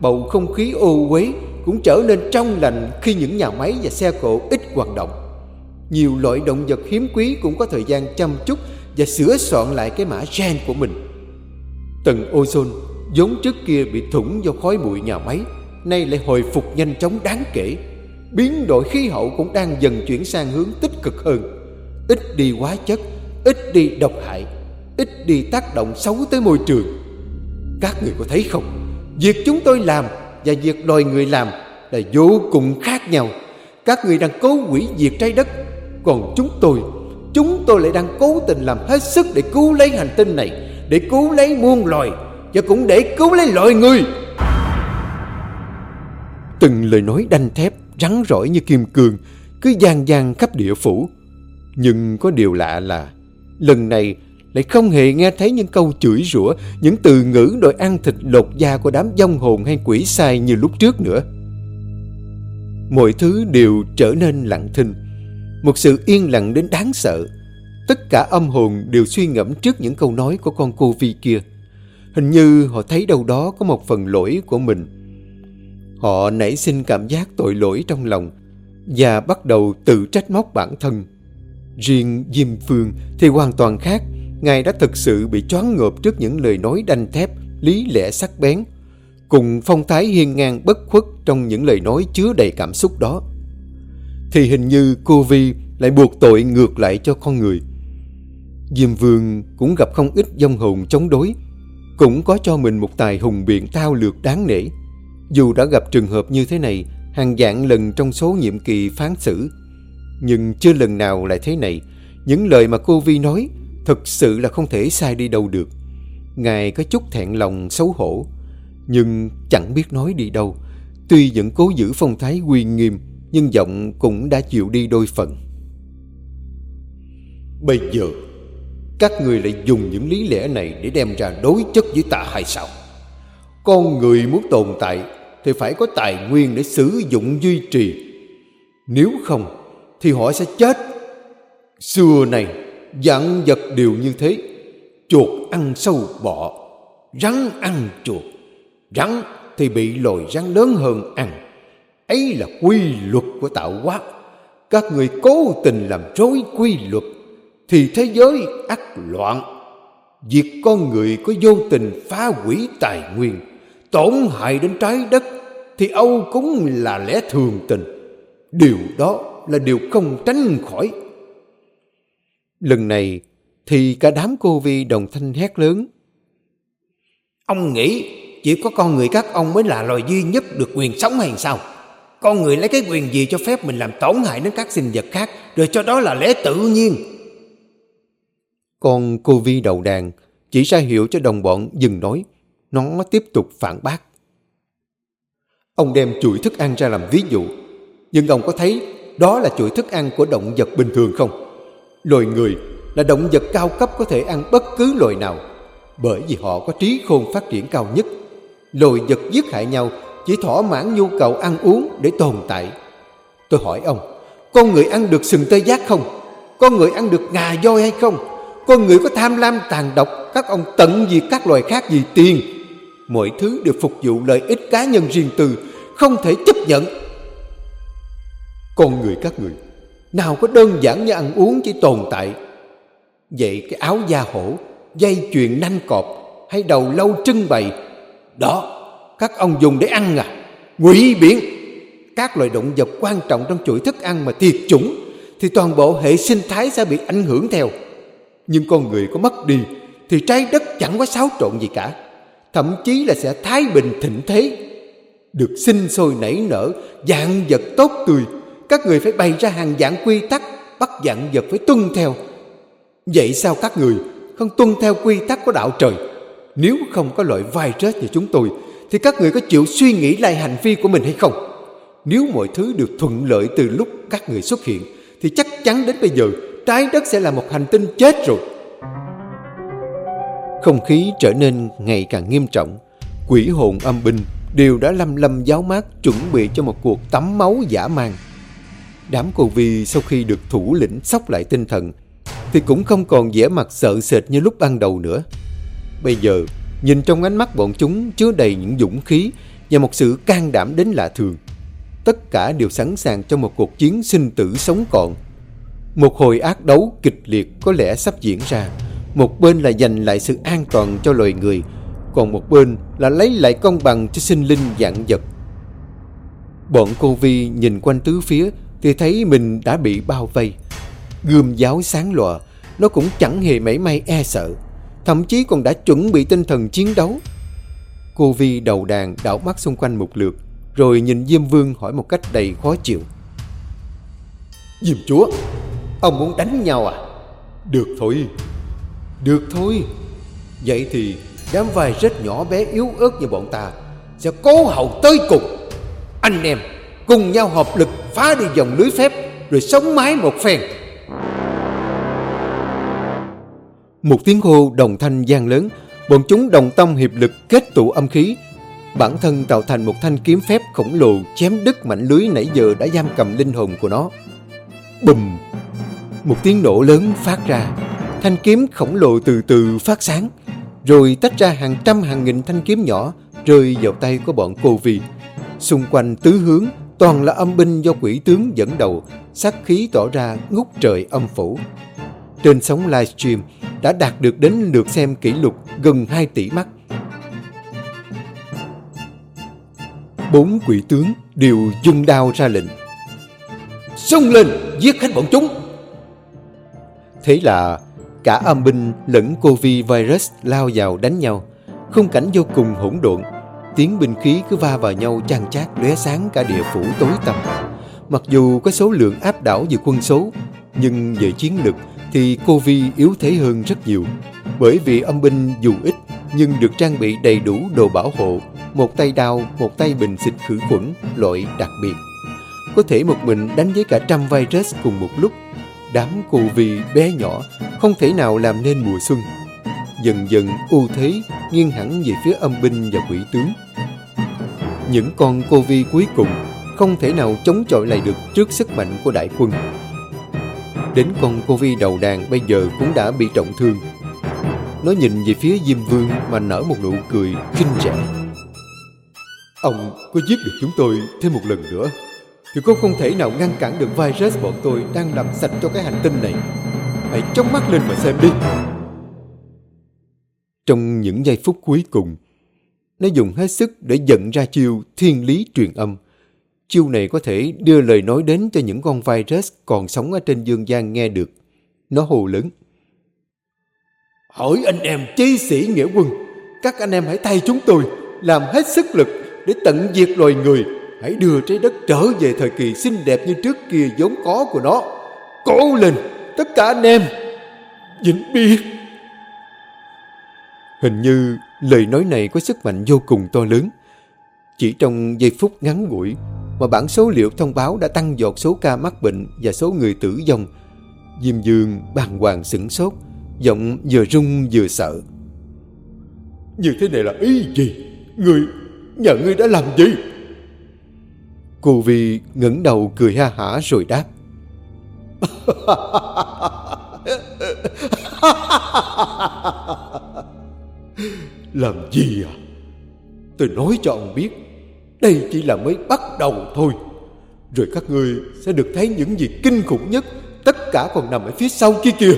bầu không khí ô uế cũng trở nên trong lành khi những nhà máy và xe cộ ít hoạt động. Nhiều loại động vật hiếm quý cũng có thời gian chăm chút và sửa soạn lại cái mã gen của mình. Tầng ozone vốn trước kia bị thủng do khói bụi nhà máy, nay lại hồi phục nhanh chóng đáng kể. Biến đổi khí hậu cũng đang dần chuyển sang hướng tích cực hơn. Ít đi hóa chất, ít đi độc hại, ít đi tác động xấu tới môi trường. Các người có thấy không? Việc chúng tôi làm và việc loài người làm là vô cùng khác nhau. Các người đang cố hủy diệt trái đất, còn chúng tôi, chúng tôi lại đang cố tình làm hết sức để cứu lấy hành tinh này, để cứu lấy muôn loài và cũng để cứu lấy loài người. Từng lời nói đanh thép, rắn rỏi như kim cương, cứ gian gian khắp địa phủ. Nhưng có điều lạ là, lần này lại không hề nghe thấy những câu chửi rủa, những từ ngữ đòi ăn thịt lột da của đám dông hồn hay quỷ sai như lúc trước nữa. Mọi thứ đều trở nên lặng thinh, một sự yên lặng đến đáng sợ. Tất cả âm hồn đều suy ngẫm trước những câu nói của con cô Vi kia. Hình như họ thấy đâu đó có một phần lỗi của mình. Họ nảy sinh cảm giác tội lỗi trong lòng, và bắt đầu tự trách móc bản thân. Riêng Diêm Phương thì hoàn toàn khác, Ngài đã thực sự bị choáng ngợp trước những lời nói đanh thép, lý lẽ sắc bén, cùng phong thái hiên ngang bất khuất trong những lời nói chứa đầy cảm xúc đó. Thì hình như cô Vi lại buộc tội ngược lại cho con người. Diêm Vương cũng gặp không ít dông hồn chống đối, cũng có cho mình một tài hùng biện thao lược đáng nể. Dù đã gặp trường hợp như thế này hàng dạng lần trong số nhiệm kỳ phán xử, nhưng chưa lần nào lại thế này. Những lời mà cô Vi nói thực sự là không thể sai đi đâu được. Ngài có chút thẹn lòng xấu hổ, nhưng chẳng biết nói đi đâu. Tuy vẫn cố giữ phong thái uy nghiêm, nhưng giọng cũng đã chịu đi đôi phần. Bây giờ, các người lại dùng những lý lẽ này để đem ra đối chất với ta hay sao? Con người muốn tồn tại thì phải có tài nguyên để sử dụng duy trì. Nếu không thì họ sẽ chết. Xưa này, dạng vật đều như thế. Chuột ăn sâu bọ, rắn ăn chuột. Rắn thì bị loài rắn lớn hơn ăn. Ấy là quy luật của tạo hóa. Các người cố tình làm rối quy luật thì thế giới ắt loạn. Việc con người có vô tình phá hủy tài nguyên, tổn hại đến trái đất thì âu cũng là lẽ thường tình. Điều đó là điều không tránh khỏi. Lần này thì cả đám cô vi đồng thanh hét lớn. Ông nghĩ chỉ có con người các ông mới là loài duy nhất được quyền sống hay sao? Con người lấy cái quyền gì cho phép mình làm tổn hại đến các sinh vật khác, rồi cho đó là lẽ tự nhiên. Con cô vi đầu đàn chỉ ra hiệu cho đồng bọn dừng nói. Nó tiếp tục phản bác. Ông đem chuỗi thức ăn ra làm ví dụ. Nhưng ông có thấy đó là chuỗi thức ăn của động vật bình thường không? Loài người là động vật cao cấp có thể ăn bất cứ loài nào bởi vì họ có trí khôn phát triển cao nhất. Loài vật giết hại nhau chỉ thỏa mãn nhu cầu ăn uống để tồn tại. Tôi hỏi ông, con người ăn được sừng tê giác không? Con người ăn được ngà voi hay không? Con người có tham lam tàn độc, các ông tận diệt các loài khác vì tiền. Mọi thứ đều phục vụ lợi ích cá nhân riêng tư, không thể chấp nhận. Con người các người, nào có đơn giản như ăn uống chỉ tồn tại. Vậy cái áo da hổ, dây chuyền nanh cọp hay đầu lâu trưng bày, đó các ông dùng để ăn à? Nguy biển Các loài động vật quan trọng trong chuỗi thức ăn mà tiệt chủng thì toàn bộ hệ sinh thái sẽ bị ảnh hưởng theo. Nhưng con người có mất đi thì trái đất chẳng có xáo trộn gì cả. Thậm chí là sẽ thái bình thịnh thế. Được sinh sôi nảy nở, dạng vật tốt tươi. Các người phải bày ra hàng dạng quy tắc, bắt dạng vật phải tuân theo. Vậy sao các người không tuân theo quy tắc của đạo trời? Nếu không có loại virus như chúng tôi, thì các người có chịu suy nghĩ lại hành vi của mình hay không? Nếu mọi thứ được thuận lợi từ lúc các người xuất hiện, thì chắc chắn đến bây giờ trái đất sẽ là một hành tinh chết rồi. Không khí trở nên ngày càng nghiêm trọng. Quỷ hồn âm binh đều đã lâm lâm giáo mát chuẩn bị cho một cuộc tắm máu giả mang. Đám cô Vi sau khi được thủ lĩnh sóc lại tinh thần thì cũng không còn vẻ mặt sợ sệt như lúc ban đầu nữa. Bây giờ, nhìn trong ánh mắt bọn chúng chứa đầy những dũng khí và một sự can đảm đến lạ thường. Tất cả đều sẵn sàng cho một cuộc chiến sinh tử sống còn. Một hồi ác đấu kịch liệt có lẽ sắp diễn ra. Một bên là giành lại sự an toàn cho loài người, còn một bên là lấy lại công bằng cho sinh linh dạng vật. Bọn cô Vi nhìn quanh tứ phía thì thấy mình đã bị bao vây. Gươm giáo sáng lòa, nó cũng chẳng hề mảy may e sợ, thậm chí còn đã chuẩn bị tinh thần chiến đấu. Cô Vi đầu đàn đảo mắt xung quanh một lượt, rồi nhìn Diêm Vương hỏi một cách đầy khó chịu. Diêm chúa, ông muốn đánh nhau à? Được thôi, được thôi. Vậy thì đám vai rất nhỏ bé yếu ớt như bọn ta sẽ cố hậu tới cùng. Anh em cùng nhau hợp lực phá đi dòng lưới phép rồi sống mái một phen. Một tiếng hô đồng thanh gian lớn, bọn chúng đồng tâm hiệp lực kết tụ âm khí. Bản thân tạo thành một thanh kiếm phép khổng lồ chém đứt mảnh lưới nãy giờ đã giam cầm linh hồn của nó. Bùm! Một tiếng nổ lớn phát ra. Thanh kiếm khổng lồ từ từ phát sáng, rồi tách ra hàng trăm hàng nghìn thanh kiếm nhỏ rơi vào tay của bọn cô Vi. Xung quanh tứ hướng toàn là âm binh do quỷ tướng dẫn đầu, sát khí tỏ ra ngút trời âm phủ. Trên sóng livestream đã đạt được đến lượt xem kỷ lục gần 2 tỷ mắt. Bốn quỷ tướng đều dung đao ra lệnh. Xông lên, giết hết bọn chúng! Thế là cả âm binh lẫn Covid virus lao vào đánh nhau. Khung cảnh vô cùng hỗn độn. Tiếng binh khí cứ va vào nhau chan chát lóe sáng cả địa phủ tối tăm. Mặc dù có số lượng áp đảo về quân số, nhưng về chiến lực thì cô vi yếu thế hơn rất nhiều. Bởi vì âm binh dù ít nhưng được trang bị đầy đủ đồ bảo hộ, một tay đao, một tay bình xịt khử khuẩn, loại đặc biệt. Có thể một mình đánh với cả trăm virus cùng một lúc đám cô vì bé nhỏ không thể nào làm nên mùa xuân. Dần dần ưu thế nghiêng hẳn về phía âm binh và quỷ tướng. Những con cô vi cuối cùng không thể nào chống chọi lại được trước sức mạnh của đại quân. Đến con cô vi đầu đàn bây giờ cũng đã bị trọng thương. Nó nhìn về phía Diêm Vương mà nở một nụ cười kinh rẻ. Ông có giết được chúng tôi thêm một lần nữa thì cô không thể nào ngăn cản được virus bọn tôi đang làm sạch cho cái hành tinh này. Hãy chống mắt lên mà xem đi. Trong những giây phút cuối cùng, nó dùng hết sức để dẫn ra chiêu thiên lý truyền âm. Chiêu này có thể đưa lời nói đến cho những con virus còn sống ở trên dương gian nghe được. Nó hồ lớn. Hỏi anh em chí sĩ nghĩa quân, các anh em hãy thay chúng tôi làm hết sức lực để tận diệt loài người Hãy đưa trái đất trở về thời kỳ xinh đẹp như trước kia vốn có của nó. Cố lên, tất cả anh em. Vĩnh biệt! Hình như lời nói này có sức mạnh vô cùng to lớn. Chỉ trong giây phút ngắn ngủi mà bản số liệu thông báo đã tăng dột số ca mắc bệnh và số người tử vong. Diêm Dương bàng hoàng sửng sốt, giọng vừa run vừa sợ. Như thế này là ý gì? Người, nhà ngươi đã làm gì? Cô Vi ngẩng đầu cười ha hả rồi đáp. Làm gì à? Tôi nói cho ông biết, đây chỉ là mới bắt đầu thôi. Rồi các ngươi sẽ được thấy những gì kinh khủng nhất, tất cả còn nằm ở phía sau kia kìa.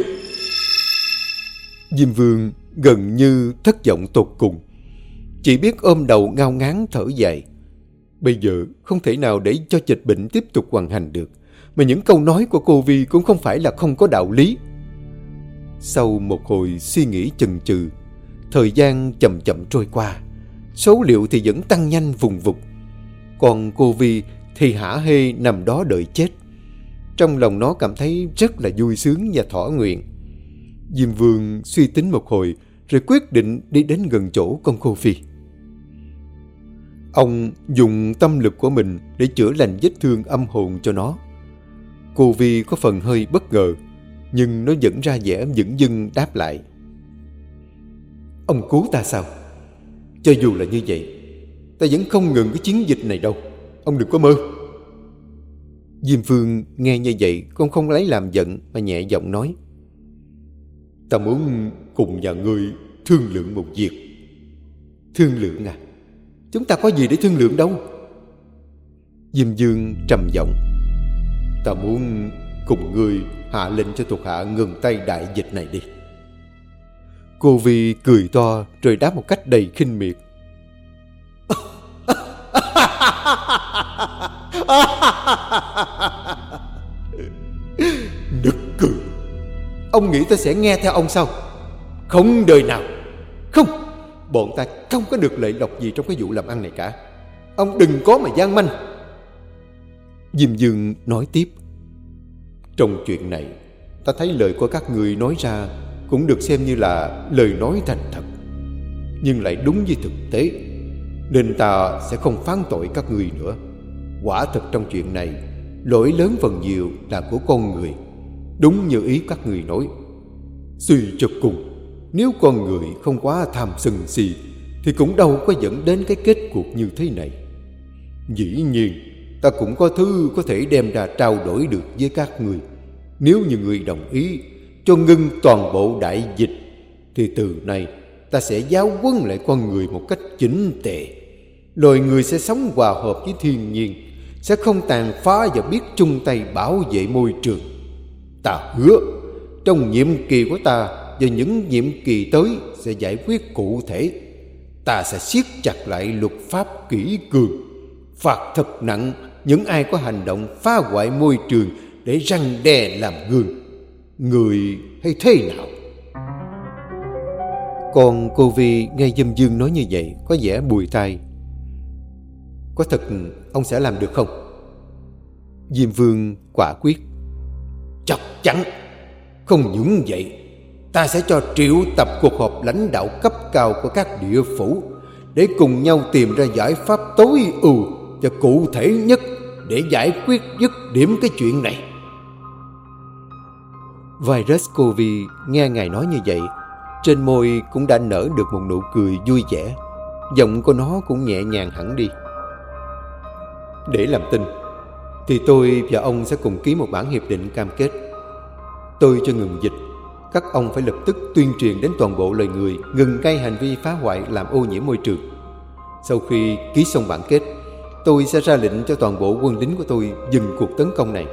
Diêm Vương gần như thất vọng tột cùng. Chỉ biết ôm đầu ngao ngán thở dài. Bây giờ không thể nào để cho dịch bệnh tiếp tục hoàn hành được. Mà những câu nói của cô Vi cũng không phải là không có đạo lý. Sau một hồi suy nghĩ chần chừ, thời gian chậm chậm trôi qua. Số liệu thì vẫn tăng nhanh vùng vụt. Còn cô Vi thì hả hê nằm đó đợi chết. Trong lòng nó cảm thấy rất là vui sướng và thỏa nguyện. Diêm Vương suy tính một hồi rồi quyết định đi đến gần chỗ con cô Phi. Ông dùng tâm lực của mình để chữa lành vết thương âm hồn cho nó. Cô Vi có phần hơi bất ngờ, nhưng nó vẫn ra vẻ dững dưng đáp lại. Ông cứu ta sao? Cho dù là như vậy, ta vẫn không ngừng cái chiến dịch này đâu. Ông đừng có mơ. Diêm Phương nghe như vậy, con không lấy làm giận mà nhẹ giọng nói. Ta muốn cùng nhà ngươi thương lượng một việc. Thương lượng à? Chúng ta có gì để thương lượng đâu Diêm Dương trầm giọng Ta muốn cùng ngươi hạ lệnh cho thuộc hạ ngừng tay đại dịch này đi Cô Vi cười to rồi đáp một cách đầy khinh miệt. Nực cười Ông nghĩ ta sẽ nghe theo ông sao? Không đời nào. Không, Bọn ta không có được lợi lộc gì trong cái vụ làm ăn này cả. Ông đừng có mà gian manh. Diêm Dương nói tiếp. Trong chuyện này, Ta thấy lời của các người nói ra cũng được xem như là lời nói thành thật. Nhưng lại đúng với thực tế, Nên ta sẽ không phán tội các người nữa. Quả thật trong chuyện này, Lỗi lớn phần nhiều là của con người. Đúng như ý các người nói. Suy cho cùng, nếu con người không quá tham sân si, Thì cũng đâu có dẫn đến cái kết cuộc như thế này. Dĩ nhiên, Ta cũng có thứ có thể đem ra trao đổi được với các người Nếu như người đồng ý cho ngưng toàn bộ đại dịch Thì từ nay Ta sẽ giáo huấn lại con người một cách chính tệ Loài người sẽ sống hòa hợp với thiên nhiên sẽ không tàn phá và biết chung tay bảo vệ môi trường. Ta hứa, trong nhiệm kỳ của ta và những nhiệm kỳ tới sẽ giải quyết cụ thể. Ta sẽ siết chặt lại luật pháp kỹ cường, phạt thật nặng những ai có hành động phá hoại môi trường để răng đe làm gương. Người hay thế nào? Còn cô Vi nghe Dâm Dương nói như vậy có vẻ bùi tai. Có thật ông sẽ làm được không? Diêm Vương quả quyết. Chắc chắn. Không những vậy, ta sẽ cho triệu tập cuộc họp lãnh đạo cấp cao của các địa phủ để cùng nhau tìm ra giải pháp tối ưu và cụ thể nhất để giải quyết dứt điểm cái chuyện này. Virus Covid nghe ngài nói như vậy, trên môi cũng đã nở được một nụ cười vui vẻ. Giọng của nó cũng nhẹ nhàng hẳn đi. Để làm tin, thì tôi và ông sẽ cùng ký một bản hiệp định cam kết. Tôi cho ngừng dịch, các ông phải lập tức tuyên truyền đến toàn bộ loài người ngừng ngay hành vi phá hoại làm ô nhiễm môi trường. Sau khi ký xong bản kết, tôi sẽ ra lệnh cho toàn bộ quân lính của tôi dừng cuộc tấn công này.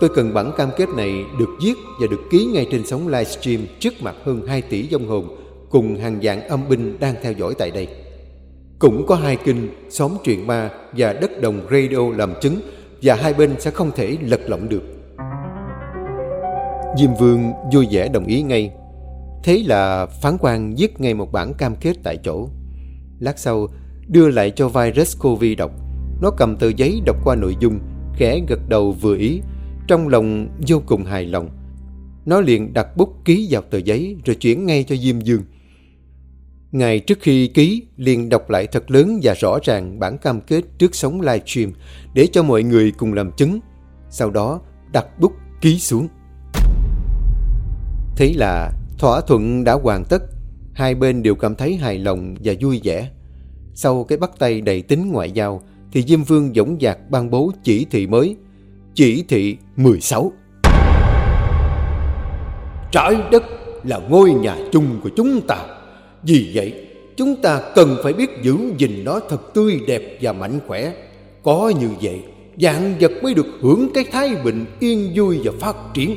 Tôi cần bản cam kết này được viết và được ký ngay trên sóng livestream trước mặt hơn 2 tỷ dông hồn cùng hàng dạng âm binh đang theo dõi tại đây. Cũng có hai kinh, xóm truyền ma và đất đồng radio làm chứng và hai bên sẽ không thể lật lọng được. Diêm Vương vui vẻ đồng ý ngay. Thế là phán quan viết ngay một bản cam kết tại chỗ. Lát sau, đưa lại cho virus COVID đọc. Nó cầm tờ giấy đọc qua nội dung, khẽ gật đầu vừa ý, trong lòng vô cùng hài lòng. Nó liền đặt bút ký vào tờ giấy rồi chuyển ngay cho Diêm Dương. Ngày trước khi ký, liền đọc lại thật lớn và rõ ràng bản cam kết trước sóng livestream để cho mọi người cùng làm chứng. Sau đó, đặt bút ký xuống. Thế là thỏa thuận đã hoàn tất, hai bên đều cảm thấy hài lòng và vui vẻ. Sau cái bắt tay đầy tính ngoại giao, thì Diêm Vương dõng dạc ban bố chỉ thị mới. Chỉ thị 16 Trái đất là ngôi nhà chung của chúng ta. Vì vậy, chúng ta cần phải biết giữ gìn nó thật tươi đẹp và mạnh khỏe. Có như vậy, dạng vật mới được hưởng cái thái bình yên vui và phát triển.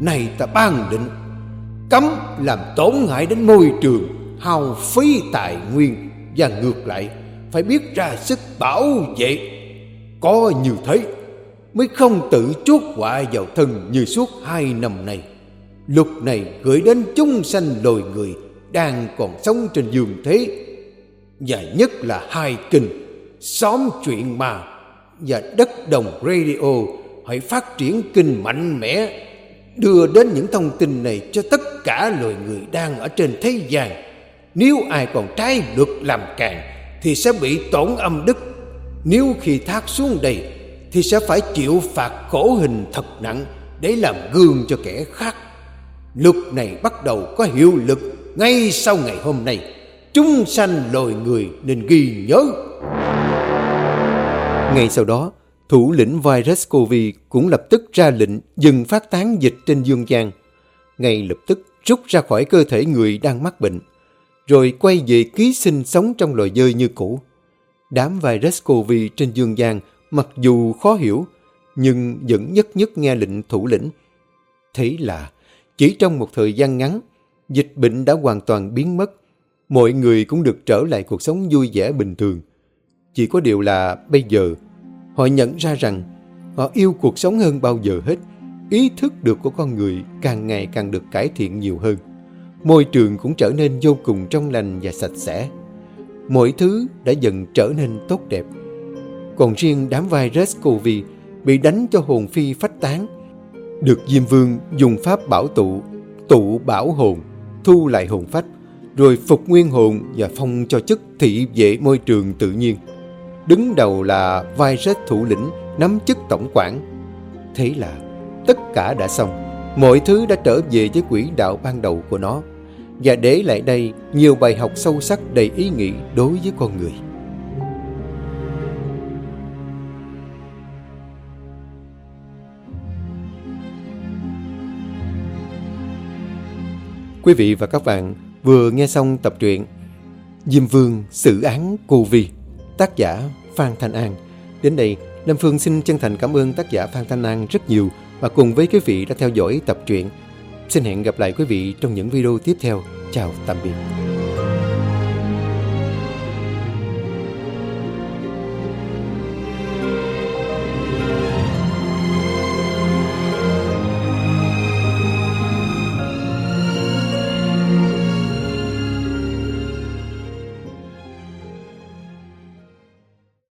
Này ta ban định, cấm làm tổn hại đến môi trường, hao phí tài nguyên và ngược lại phải biết ra sức bảo vệ. Có như thế mới không tự chuốc họa vào thân như suốt hai năm nay. Luật này gửi đến chúng sanh loài người đang còn sống trên giường thế, và nhất là hai kinh, xóm chuyện mà và đất đồng radio, hãy phát triển kinh mạnh mẽ, đưa đến những thông tin này cho tất cả loài người đang ở trên thế gian nếu ai còn trái luật làm càng thì sẽ bị tổn âm đức nếu khi thác xuống đây thì sẽ phải chịu phạt khổ hình thật nặng để làm gương cho kẻ khác luật này bắt đầu có hiệu lực ngay sau ngày hôm nay chúng sanh loài người nên ghi nhớ Ngay sau đó, thủ lĩnh virus COVID cũng lập tức ra lệnh dừng phát tán dịch trên dương gian. Ngay lập tức rút ra khỏi cơ thể người đang mắc bệnh, rồi quay về ký sinh sống trong loài dơi như cũ. Đám virus COVID trên dương gian mặc dù khó hiểu, nhưng vẫn nhất nhất nghe lệnh thủ lĩnh. Thế là, chỉ trong một thời gian ngắn, dịch bệnh đã hoàn toàn biến mất. Mọi người cũng được trở lại cuộc sống vui vẻ bình thường. Chỉ có điều là bây giờ, họ nhận ra rằng họ yêu cuộc sống hơn bao giờ hết. Ý thức được của con người càng ngày càng được cải thiện nhiều hơn. Môi trường cũng trở nên vô cùng trong lành và sạch sẽ. Mọi thứ đã dần trở nên tốt đẹp. Còn riêng đám virus COVID bị đánh cho hồn phi phách tán. Được Diêm Vương dùng pháp bảo tụ, tụ bảo hồn, thu lại hồn phách, rồi phục nguyên hồn và phong cho chức thị vệ môi trường tự nhiên. Đứng đầu là virus thủ lĩnh nắm chức tổng quản. Thế là tất cả đã xong. Mọi thứ đã trở về với quỹ đạo ban đầu của nó và để lại đây nhiều bài học sâu sắc đầy ý nghĩa đối với con người. Quý vị và các bạn vừa nghe xong tập truyện Diêm Vương xử án cù Vi, tác giả Phan Thanh An. Đến đây, Lâm Phương xin chân thành cảm ơn tác giả Phan Thanh An rất nhiều và cùng với quý vị đã theo dõi tập truyện. Xin hẹn gặp lại quý vị trong những video tiếp theo. Chào tạm biệt.